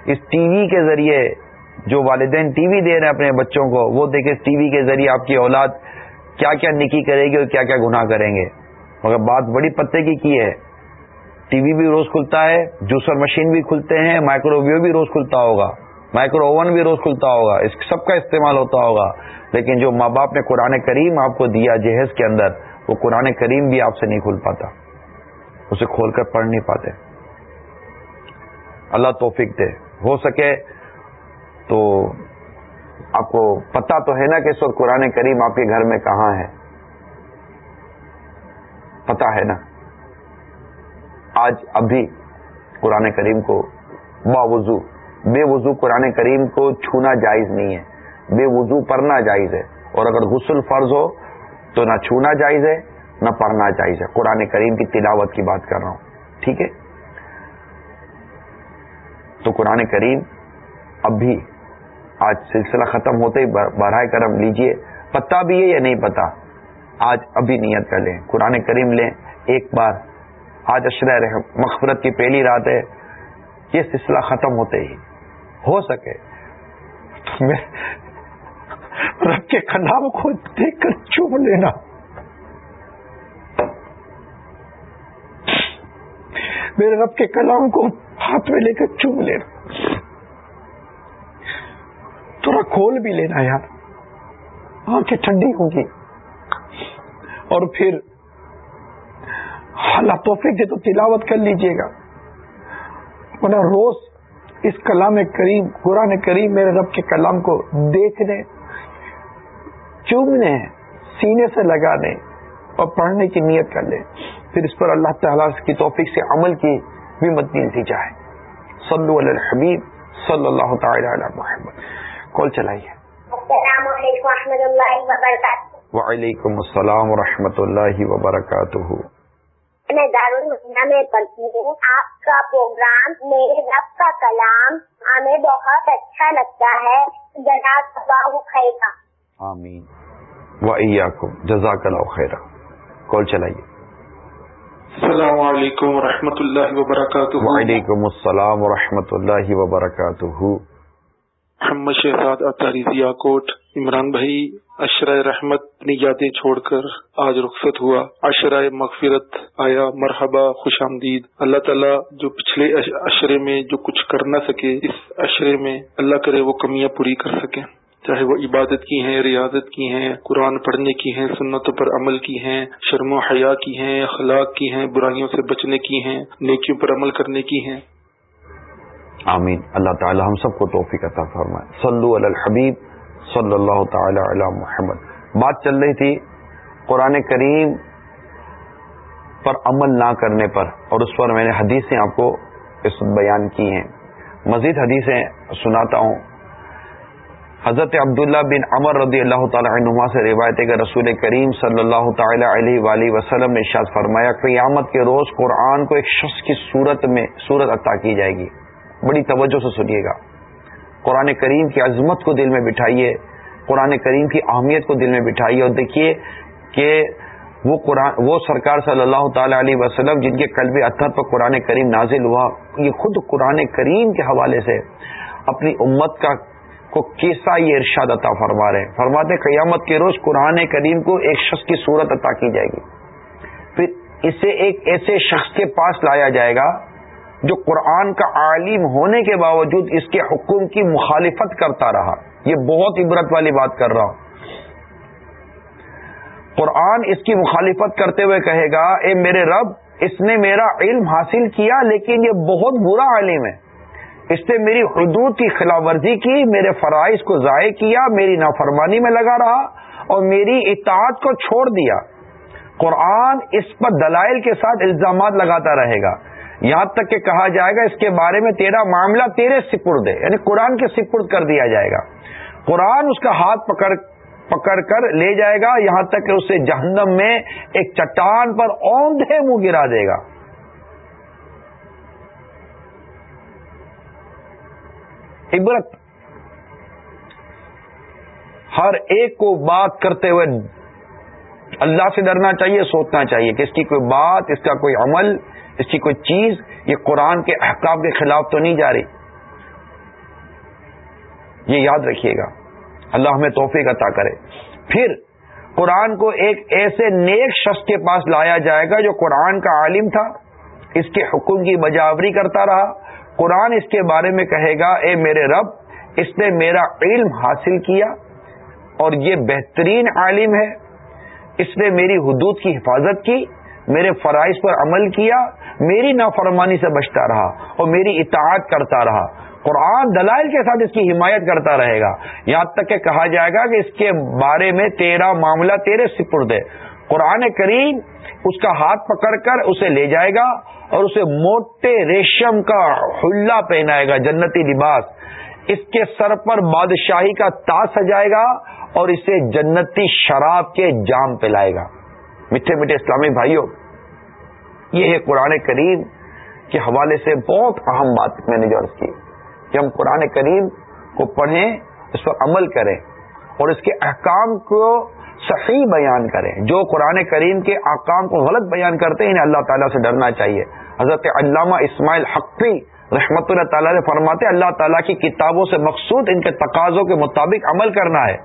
اس ٹی وی کے ذریعے جو والدین ٹی وی دے رہے ہیں اپنے بچوں کو، وہ دیکھے ٹی وی کے ذریعے آپ کی اولاد کیا کیا نکی کرے گی اور کیا کیا گناہ کریں گے۔ مگر بات بڑی پتے کی کی ہے۔ ٹی وی بھی روز کھلتا ہے، جوسر مشین بھی کھلتے ہیں مائکرو ویو بھی روز کھلتا ہوگا۔ مائکرو اوون بھی روز کھلتا ہوگا۔ اس سب کا استعمال ہوتا ہوگا۔ لیکن جو ماں باپ نے قرآن کریم آپ کو دیا جہیز کے اندر، وہ قرآن کریم بھی آپ سے نہیں کھل پاتا۔ اسے کھول کر پڑھ نہیں پاتے۔ اللہ توفیق دے۔ ہو سکے تو آپ کو پتا تو ہے نا کہ اس وقت قرآن کریم آپ کے گھر میں کہاں ہے۔ پتا ہے نا۔ آج ابھی قرآن کریم کو با وضو بے وضو قرآن کریم کو چھونا جائز نہیں ہے۔ بے وضو پڑھنا جائز ہے۔ اور اگر غسل فرض ہو تو نہ چھونا جائز ہے، نہ پڑھنا جائز ہے۔ قرآن کریم کی تلاوت کی بات کر رہا ہوں۔ ٹھیک ہے؟ تو قرآن کریم اب بھی آج سلسلہ ختم ہوتے ہی براہ کرم لیجیے، پتا بھی ہے یا نہیں پتا؟ آج ابھی نیت کر لیں، قرآن کریم لیں، ایک بار۔ آج اشرح مغفرت کی پہلی رات ہے۔ یہ سلسلہ ختم ہوتے ہی۔ ہو سکے۔ رب کے کلام کو دیکھ کر چوم لینا۔ میرے رب کے کلام کو ہاتھ میں لے کر چوم لینا۔ تھوڑا کھول بھی لینا یار آنکھیں ٹھنڈی ہوگی اور پھر اللہ توفیق دے تو تلاوت کر لیجیے گا۔ ورنہ روز اس کلام کریم، قرآن کریم میرے رب کے کلام کو دیکھنے، چومنے، سینے سے لگانے اور پڑھنے کی نیت کر لیں پھر اس پر اللہ تعالیٰ کی توفیق سے عمل کی بھی مدنی نتیجہ ہے۔ صلو علی الحبیب، صلی اللہ تعالی علی محمد۔ کال چلائیے السلام علیکم ورحمۃ اللہ وبرکاتہ۔ وعلیکم السلام ورحمۃ اللہ وبرکاتہ۔ میں دارالمدینہ میں پڑھتی ہوں۔ آپ کا پروگرام میرے رب کا کلام ہمیں بہت اچھا لگتا ہے۔ جناب صبح خیرہ۔ آمین۔ و جزاک اللہ خیر کال چلائیے۔ السلام علیکم ورحمۃ اللہ وبرکاتہ۔ وعلیکم السلام ورحمۃ اللہ وبرکاتہ۔ محمد شہزاد اطاری کوٹ عمران بھائی اشرۂ رحمت اپنی یادیں چھوڑ کر آج رخصت ہوا۔ اشرۂ مغفرت آیا، مرحبا، خوش آمدید۔ اللہ تعالیٰ جو پچھلے اشرے میں جو کچھ کر نہ سکے، اس اشرے میں اللہ کرے وہ کمیاں پوری کر سکیں۔ چاہے وہ عبادت کی ہیں، ریاضت کی ہیں، قرآن پڑھنے کی ہیں، سنتوں پر عمل کی ہیں، شرم و حیا کی ہیں، اخلاق کی ہیں، برائیوں سے بچنے کی ہیں، نیکیوں پر عمل کرنے کی ہیں۔ آمین۔ اللہ تعالی ہم سب کو توفیق عطا فرمائے۔ صلو علی الحبیب صلی اللہ تعالی علی محمد۔ بات چل رہی تھی قرآن کریم پر عمل نہ کرنے پر، اور اس پر میں نے حدیثیں آپ کو اس بیان کی ہیں۔ مزید حدیثیں سناتا ہوں۔ حضرت عبداللہ بن عمر رضی اللہ تعالی عنہ سے روایت کہ رسول کریم صلی اللہ تعالی علیہ وآلہ وسلم نے شاد فرمایا، قیامت کے روز قرآن کو ایک شخص کی صورت میں، صورت عطا کی جائے گی۔ بڑی توجہ سے سنیے گا۔ قرآن کریم کی عظمت کو دل میں بٹھائیے، قرآن کریم کی اہمیت کو دل میں بٹھائیے اور دیکھیے کہ وہ قرآن، وہ سرکار صلی اللہ تعالی علیہ وسلم جن کے قلب اطہر پر قرآن کریم نازل ہوا، یہ خود قرآن کریم کے حوالے سے اپنی امت کا، کو کیسا یہ ارشاد عطا فرما رہے ہیں۔ فرماتے قیامت کے روز قرآن کریم کو ایک شخص کی صورت عطا کی جائے گی۔ پھر اسے ایک ایسے شخص کے پاس لایا جائے گا جو قرآن کا عالم ہونے کے باوجود اس کے حکم کی مخالفت کرتا رہا۔ یہ بہت عبرت والی بات کر رہا ہوں۔ قرآن اس کی مخالفت کرتے ہوئے کہے گا، اے میرے رب، اس نے میرا علم حاصل کیا، لیکن یہ بہت برا عالم ہے۔ اس نے میری حدود کی خلاف ورزی کی، میرے فرائض کو ضائع کیا، میری نافرمانی میں لگا رہا اور میری اطاعت کو چھوڑ دیا۔ قرآن اس پر دلائل کے ساتھ الزامات لگاتا رہے گا۔ یہاں تک کہ کہا جائے گا اس کے بارے میں تیرا معاملہ تیرے سپرد ہے یعنی قرآن کے سپرد کر دیا جائے گا۔ قرآن اس کا ہاتھ پکڑ پکڑ کر لے جائے گا، یہاں تک کہ اسے جہنم میں ایک چٹان پر اوندھے منہ گرا دے گا۔ عبرت۔ ہر ایک کو بات کرتے ہوئے اللہ سے ڈرنا چاہیے، سوچنا چاہیے کہ اس کی کوئی بات، اس کا کوئی عمل اس کی کوئی چیز یہ قرآن کے احکام کے خلاف تو نہیں جا رہی؟ یہ یاد رکھیے گا۔ اللہ ہمیں توفیق عطا کرے۔ پھر قرآن کو ایک ایسے نیک شخص کے پاس لایا جائے گا جو قرآن کا عالم تھا، اس کے حکم کی بجاوری کرتا رہا۔ قرآن اس کے بارے میں کہے گا، اے میرے رب، اس نے میرا علم حاصل کیا اور یہ بہترین عالم ہے۔ اس نے میری حدود کی حفاظت کی میرے فرائض پر عمل کیا، میری نافرمانی سے بچتا رہا اور میری اطاعت کرتا رہا۔ قرآن دلائل کے ساتھ اس کی حمایت کرتا رہے گا۔ یہاں تک کہ کہا جائے گا کہ اس کے بارے میں تیرا معاملہ تیرے سپرد ہے قرآن کریم اس کا ہاتھ پکڑ کر اسے لے جائے گا اور اسے موٹے ریشم کا حلہ پہنائے گا، جنتی لباس۔ اس کے سر پر بادشاہی کا تاج سجائے گا اور اسے جنتی شراب کے جام پلائے گا۔ میٹھے میٹھے اسلامی بھائیوں، یہ ہے قرآن کریم کے حوالے سے بہت اہم بات میں نے جو عرض کی کہ ہم قرآن کریم کو پڑھیں، اس پر عمل کریں اور اس کے احکام کو صحیح بیان کریں۔ جو قرآن کریم کے آکام کو غلط بیان کرتے ہیں، انہیں اللہ تعالیٰ سے ڈرنا چاہیے۔ حضرت علامہ اسماعیل حقی رحمت اللہ تعالیٰ نے فرماتے اللہ تعالیٰ کی کتابوں سے مقصود ان کے تقاضوں کے مطابق عمل کرنا ہے۔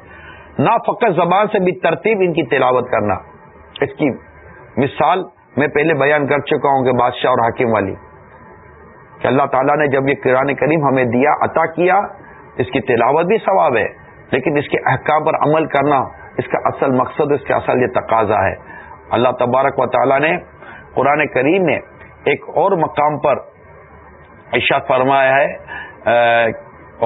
نہ فقط زبان سے بھی ترتیب ان کی تلاوت کرنا۔ اس کی مثال میں پہلے بیان کر چکا ہوں کہ بادشاہ اور حاکم والی۔ کہ اللہ تعالیٰ نے جب یہ قرآن کریم ہمیں دیا، عطا کیا، اس کی تلاوت بھی ثواب ہے، لیکن اس کے احکام پر عمل کرنا، اس کا اصل مقصد، اس کا اصل یہ تقاضا ہے۔ اللہ تبارک و تعالی نے قرآن کریم نے ایک اور مقام پر ارشاد فرمایا ہے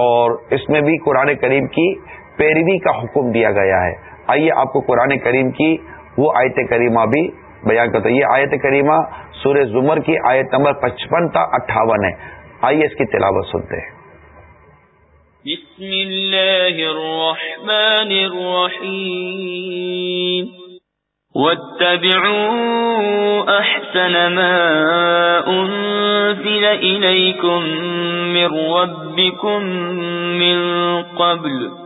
اور اس میں بھی قرآن کریم کی پیروی کا حکم دیا گیا ہے۔ آئیے آپ کو قرآن کریم کی وہ آیت کریمہ بھی بیان کرتا ہے۔ یہ آیت کریمہ سورہ زمر کی آیت نمبر پچپن تا اٹھاون ہے۔ آئیے اس کی تلاوت سنتے ہیں۔ بسم الله الرحمن الرحيم واتبعوا أحسن ما أنزل إليكم من ربكم من قبل۔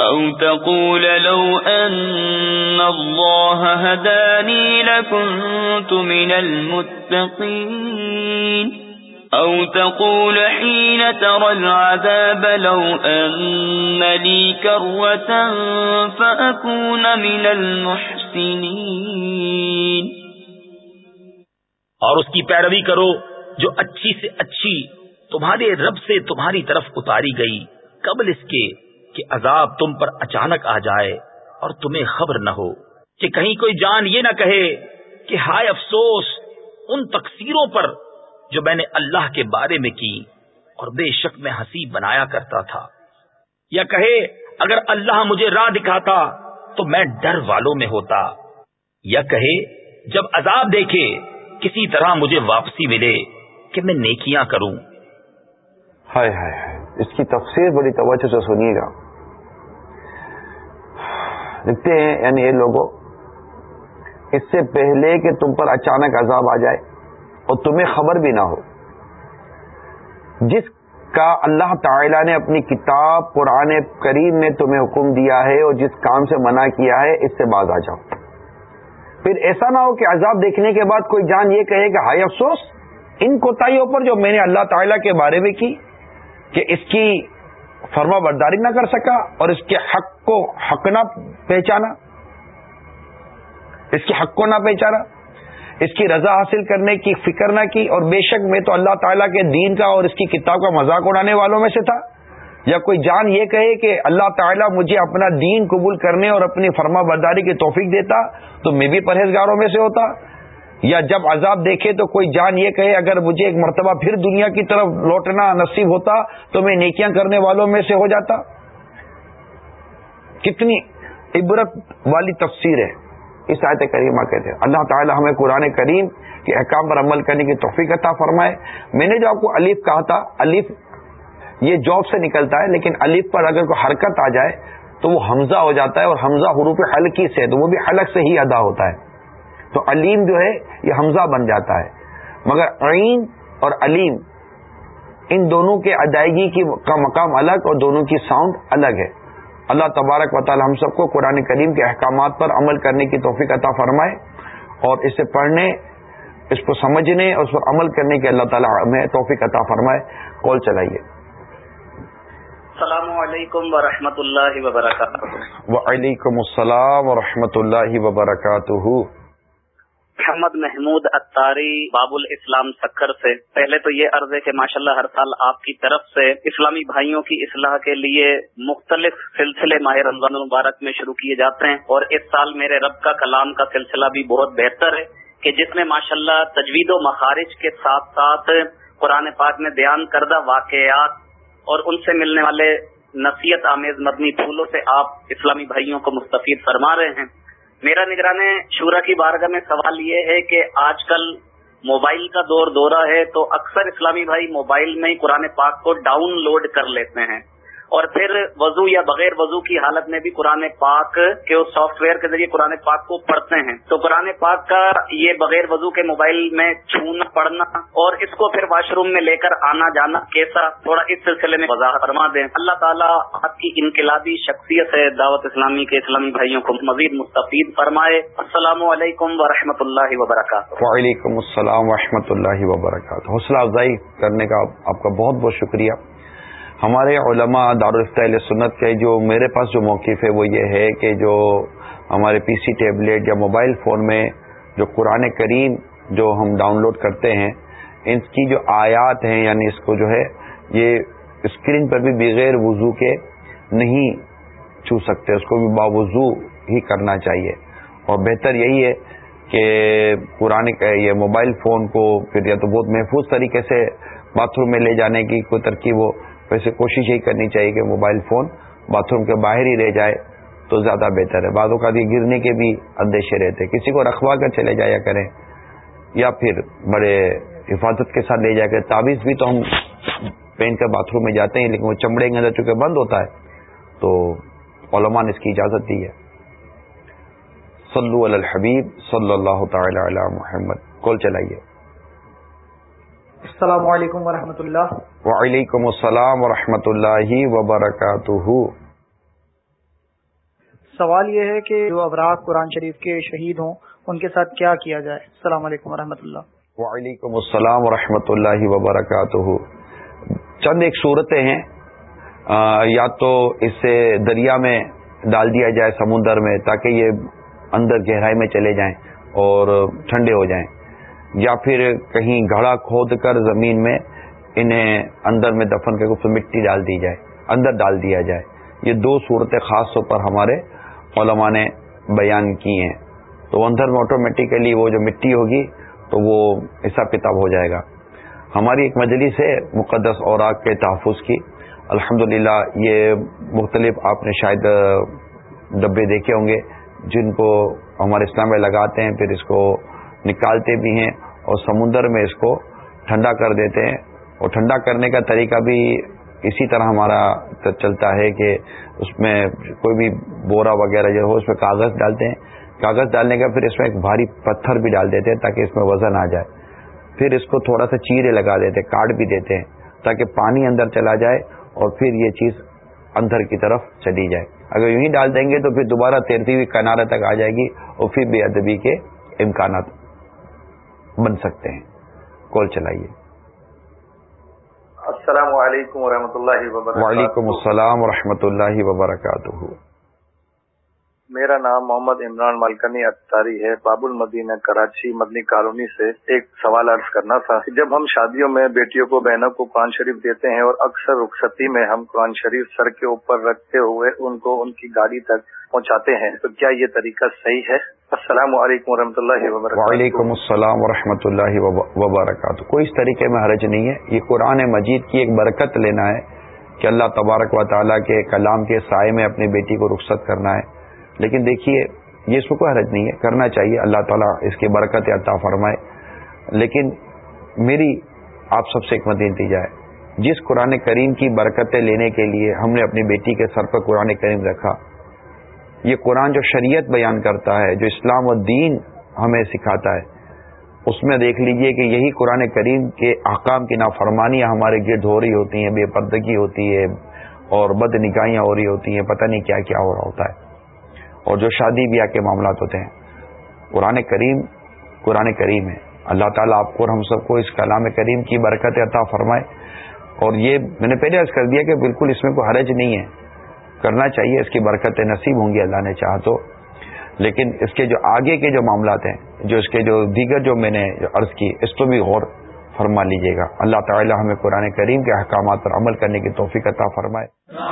أو تقول لو أن الله هداني لكنت من المتقين أو تقول حين ترى العذاب لو أن لي كروة فأكون من المحسنين اور اس کی پیروی کرو جو اچھی سے اچھی تمہارے رب سے تمہاری طرف اتاری گئی، قبل اس کے کہ عذاب تم پر اچانک آ جائے اور تمہیں خبر نہ ہو کہ کہیں کوئی جان یہ نہ کہے کہ ہائے افسوس، ان تقسیروں پر جو میں نے اللہ کے بارے میں کی اور بے شک میں ہنسی بنایا کرتا تھا۔ یا کہے، اگر اللہ مجھے راہ دکھاتا تو میں ڈر والوں میں ہوتا۔ یا کہے، جب عذاب دیکھے، کسی طرح مجھے واپسی ملے کہ میں نیکیاں کروں۔ ہائے ہائے ہائے۔ اس کی تفسیر بڑی توجہ سے سنیے گا۔ لکھتے ہیں یعنی یہ لوگوں اس سے پہلے کہ تم پر اچانک عذاب آ جائے اور تمہیں خبر بھی نہ ہو، جس کا اللہ تعالی نے اپنی کتاب قرآن کریم میں تمہیں حکم دیا ہے اور جس کام سے منع کیا ہے، اس سے باز آ جاؤ۔ پھر ایسا نہ ہو کہ عذاب دیکھنے کے بعد کوئی جان یہ کہے کہ ہائی افسوس، ان کوتاہیوں پر جو میں نے اللہ تعالی کے بارے میں کی کہ اس کی فرما برداری نہ کر سکا اور اس کے حق کو حق نہ پہچانا، اس کے حق کو نہ پہچانا، اس کی رضا حاصل کرنے کی فکر نہ کی اور بے شک میں تو اللہ تعالیٰ کے دین کا اور اس کی کتاب کا مذاق اڑانے والوں میں سے تھا۔ یا کوئی جان یہ کہے کہ اللہ تعالیٰ مجھے اپنا دین قبول کرنے اور اپنی فرما برداری کی توفیق دیتا تو میں بھی پرہیزگاروں میں سے ہوتا۔ یا جب عذاب دیکھے تو کوئی جان یہ کہے، اگر مجھے ایک مرتبہ پھر دنیا کی طرف لوٹنا نصیب ہوتا تو میں نیکیاں کرنے والوں میں سے ہو جاتا۔ کتنی عبرت والی تفسیر ہے۔ اس آیت کریمہ کہتے ہیں، اللہ تعالی ہمیں قرآن کریم کے احکام پر عمل کرنے کی توفیق عطا فرمائے۔ میں نے جو آپ کو الف کہا تھا، الف یہ جاب سے نکلتا ہے، لیکن الف پر اگر کوئی حرکت آ جائے تو وہ حمزہ ہو جاتا ہے اور حمزہ حروف حلقی سے، تو وہ بھی حلق سے ہی ادا ہوتا ہے۔ تو علیم جو ہے یہ حمزہ بن جاتا ہے۔ مگر عین اور علیم ان دونوں کے ادائیگی کی کا مقام الگ اور دونوں کی ساؤنڈ الگ ہے۔ اللہ تبارک و تعالی ہم سب کو قرآن کریم کے احکامات پر عمل کرنے کی توفیق عطا فرمائے اور اسے پڑھنے اس کو سمجھنے اور اس پر عمل کرنے کے اللہ تعالیٰ ہمیں توفیق عطا فرمائے۔ کال چلائیے۔ السلام علیکم ورحمۃ اللہ وبرکاتہ۔ وعلیکم السلام ورحمۃ اللہ وبرکاتہ۔ محمد محمود اتاری باب الاسلام سکر سے۔ پہلے تو یہ عرض ہے کہ ماشاءاللہ ہر سال آپ کی طرف سے اسلامی بھائیوں کی اصلاح کے لیے مختلف سلسلے ماہ رمضان المبارک میں شروع کیے جاتے ہیں اور اس سال میرے رب کا کلام کا سلسلہ بھی بہت بہتر ہے کہ جس میں ماشاءاللہ تجوید و مخارج کے ساتھ ساتھ قرآن پاک میں بیان کردہ واقعات اور ان سے ملنے والے نصیحت آمیز مدنی پھولوں سے آپ اسلامی بھائیوں کو مستفید فرما رہے ہیں۔ میرا نگران شورا کی بارگاہ میں سوال یہ ہے کہ آج کل موبائل کا دور دورہ ہے تو اکثر اسلامی بھائی موبائل میں ہی قرآن پاک کو ڈاؤن لوڈ کر لیتے ہیں۔ اور پھر وضو یا بغیر وضو کی حالت میں بھی قرآن پاک کے اس سافٹ ویئر کے ذریعے قرآن پاک کو پڑھتے ہیں۔ تو قرآن پاک کا یہ بغیر وضو کے موبائل میں چھونا، پڑھنا اور اس کو پھر واش روم میں لے کر آنا جانا کیسا؟ تھوڑا اس سلسلے میں وضاحت فرما دیں۔ اللہ تعالیٰ آپ کی انقلابی شخصیت ہے دعوت اسلامی کے اسلامی بھائیوں کو مزید مستفید فرمائے۔ السلام علیکم و اللہ وبرکاتہ۔ وعلیکم السلام و اللہ وبرکاتہ۔ حوصلہ افزائی کرنے کا آپ کا بہت بہت شکریہ۔ ہمارے علماء دارالفتہ سنت کے جو میرے پاس جو موقف ہے وہ یہ ہے کہ جو ہمارے پی سی ٹیبلیٹ یا موبائل فون میں جو قرآن کریم جو ہم ڈاؤن لوڈ کرتے ہیں، ان کی جو آیات ہیں یعنی اس کو جو ہے، یہ اسکرین پر بھی بغیر وضو کے نہیں چھو سکتے، اس کو بھی باوضو ہی کرنا چاہیے۔ اور بہتر یہی ہے کہ قرآن یہ موبائل فون کو پھر یا تو بہت محفوظ طریقے سے باتھ روم میں لے جانے کی کوئی ترکیب ہو ویسے کوشش یہی کرنی چاہیے کہ موبائل فون باتھ روم کے باہر ہی رہ جائے تو زیادہ بہتر ہے۔ بعض اوقات یہ گرنے کے بھی اندیشے رہتے کسی کو رکھوا کر چلے جایا کریں یا پھر بڑے حفاظت کے ساتھ لے جایا کریں۔ تعویذ بھی تو ہم پہن کر باتھ روم میں جاتے ہیں، لیکن وہ چمڑے کے اندر چونکہ بند ہوتا ہے تو علماء نے اس کی اجازت دی ہے۔ صلو علی الحبیب، صلی اللہ تعالی علی محمد۔ کال چلائیے۔ السلام علیکم ورحمۃ اللہ۔ وعلیکم السلام ورحمۃ اللہ وبرکاتہ۔ سوال یہ ہے کہ جو ابراک قرآن شریف کے شہید ہوں ان کے ساتھ کیا کیا جائے؟ السلام علیکم ورحمۃ اللہ۔ وعلیکم السلام ورحمۃ اللہ وبرکاتہ۔ چند ایک صورتیں ہیں۔ یا تو اس سے دریا میں ڈال دیا جائے سمندر میں تاکہ یہ اندر گہرائی میں چلے جائیں اور ٹھنڈے ہو جائیں۔ یا پھر کہیں گھڑا کھود کر زمین میں انہیں اندر میں دفن کر کے مٹی ڈال دی جائے، اندر ڈال دیا جائے۔ یہ دو صورتیں خاص طور پر ہمارے علماء نے بیان کی ہیں۔ تو اندر میں آٹومیٹیکلی وہ جو مٹی ہوگی تو وہ حساب کتاب ہو جائے گا۔ ہماری ایک مجلس ہے مقدس اوراق کے تحفظ کی۔ الحمد یہ مختلف آپ نے شاید ڈبے دیکھے ہوں گے۔ جن کو ہمارے اسلام میں لگاتے ہیں، پھر اس کو نکالتے بھی ہیں اور سمندر میں اس کو ٹھنڈا کر دیتے ہیں اور ٹھنڈا کرنے کا طریقہ بھی اسی طرح ہمارا چلتا ہے کہ اس میں کوئی بھی بورا وغیرہ جو ہو اس میں کاغذ ڈالتے ہیں۔ کاغذ ڈالنے کا پھر اس میں ایک بھاری پتھر بھی ڈال دیتے ہیں تاکہ اس میں وزن آ جائے۔ پھر اس کو تھوڑا سا چیرے لگا دیتے ہیں، کاٹ بھی دیتے ہیں تاکہ پانی اندر چلا جائے اور پھر یہ چیز اندر کی طرف چلی جائے۔ اگر یوں ہی ڈال دیں گے تو پھر دوبارہ تیرتی ہوئی کنارے تک آ جائے گی اور پھر بے ادبی کے امکانات۔ بن سکتے ہیں۔ کال چلائیے۔ السلام علیکم ورحمۃ اللہ وبرکاتہ۔ وعلیکم السلام ورحمۃ اللہ وبرکاتہ۔ میرا نام محمد عمران مالکنی اختاری ہے۔ باب المدینہ کراچی، مدنی کالونی سے ایک سوال عرض کرنا تھا جب ہم شادیوں میں بیٹیوں کو، بہنوں کو قرآن شریف دیتے ہیں اور اکثر رخصتی میں ہم قرآن شریف سر کے اوپر رکھتے ہوئے ان کو ان کی گاڑی تک پہنچاتے ہیں، تو کیا یہ طریقہ صحیح ہے؟ السلام علیکم و اللہ وبرکاتہ۔ وعلیکم السلام و اللہ وبرکاتہ۔ کوئی اس طریقے میں حرج نہیں ہے۔ یہ قرآن مجید کی ایک برکت لینا ہے کہ اللہ تبارک و تعالیٰ کے کلام کے سائے میں اپنی بیٹی کو رخصت کرنا ہے۔ لیکن دیکھیے، یہ اس کو کوئی حرج نہیں ہے، کرنا چاہیے، اللہ تعالیٰ اس کی برکت عطا فرمائے۔ لیکن میری آپ سب سے ایک مدینتی جائے جس قرآن کریم کی برکتیں لینے کے لیے ہم نے اپنی بیٹی کے سر پر قرآن کریم رکھا، یہ قرآن جو شریعت بیان کرتا ہے، جو اسلام و دین ہمیں سکھاتا ہے، اس میں دیکھ لیجیے کہ یہی قرآن کریم کے احکام کی نافرمانیاں ہمارے گرد ہو رہی ہوتی ہیں، بے پردگی ہوتی ہے اور بد نگاہیاں ہو رہی ہوتی ہیں، پتہ نہیں کیا کیا ہو رہا ہوتا ہے۔ اور جو شادی بیاہ کے معاملات ہوتے ہیں، قرآن کریم قرآن کریم ہے۔ اللہ تعالیٰ آپ کو اور ہم سب کو اس کلام کریم کی برکت عطا فرمائے۔ اور یہ میں نے پہلے عرض کر دیا کہ بالکل اس میں کوئی حرج نہیں ہے۔ کرنا چاہیے، اس کی برکت نصیب ہوں گی، اللہ نے چاہ تو۔ لیکن اس کے جو آگے کے جو معاملات ہیں، جو اس کے جو دیگر جو میں نے عرض کی، اس کو بھی غور فرما لیجیے گا۔ اللہ تعالیٰ ہمیں قرآن کریم کے احکامات پر عمل کرنے کی توفیق عطا فرمائے۔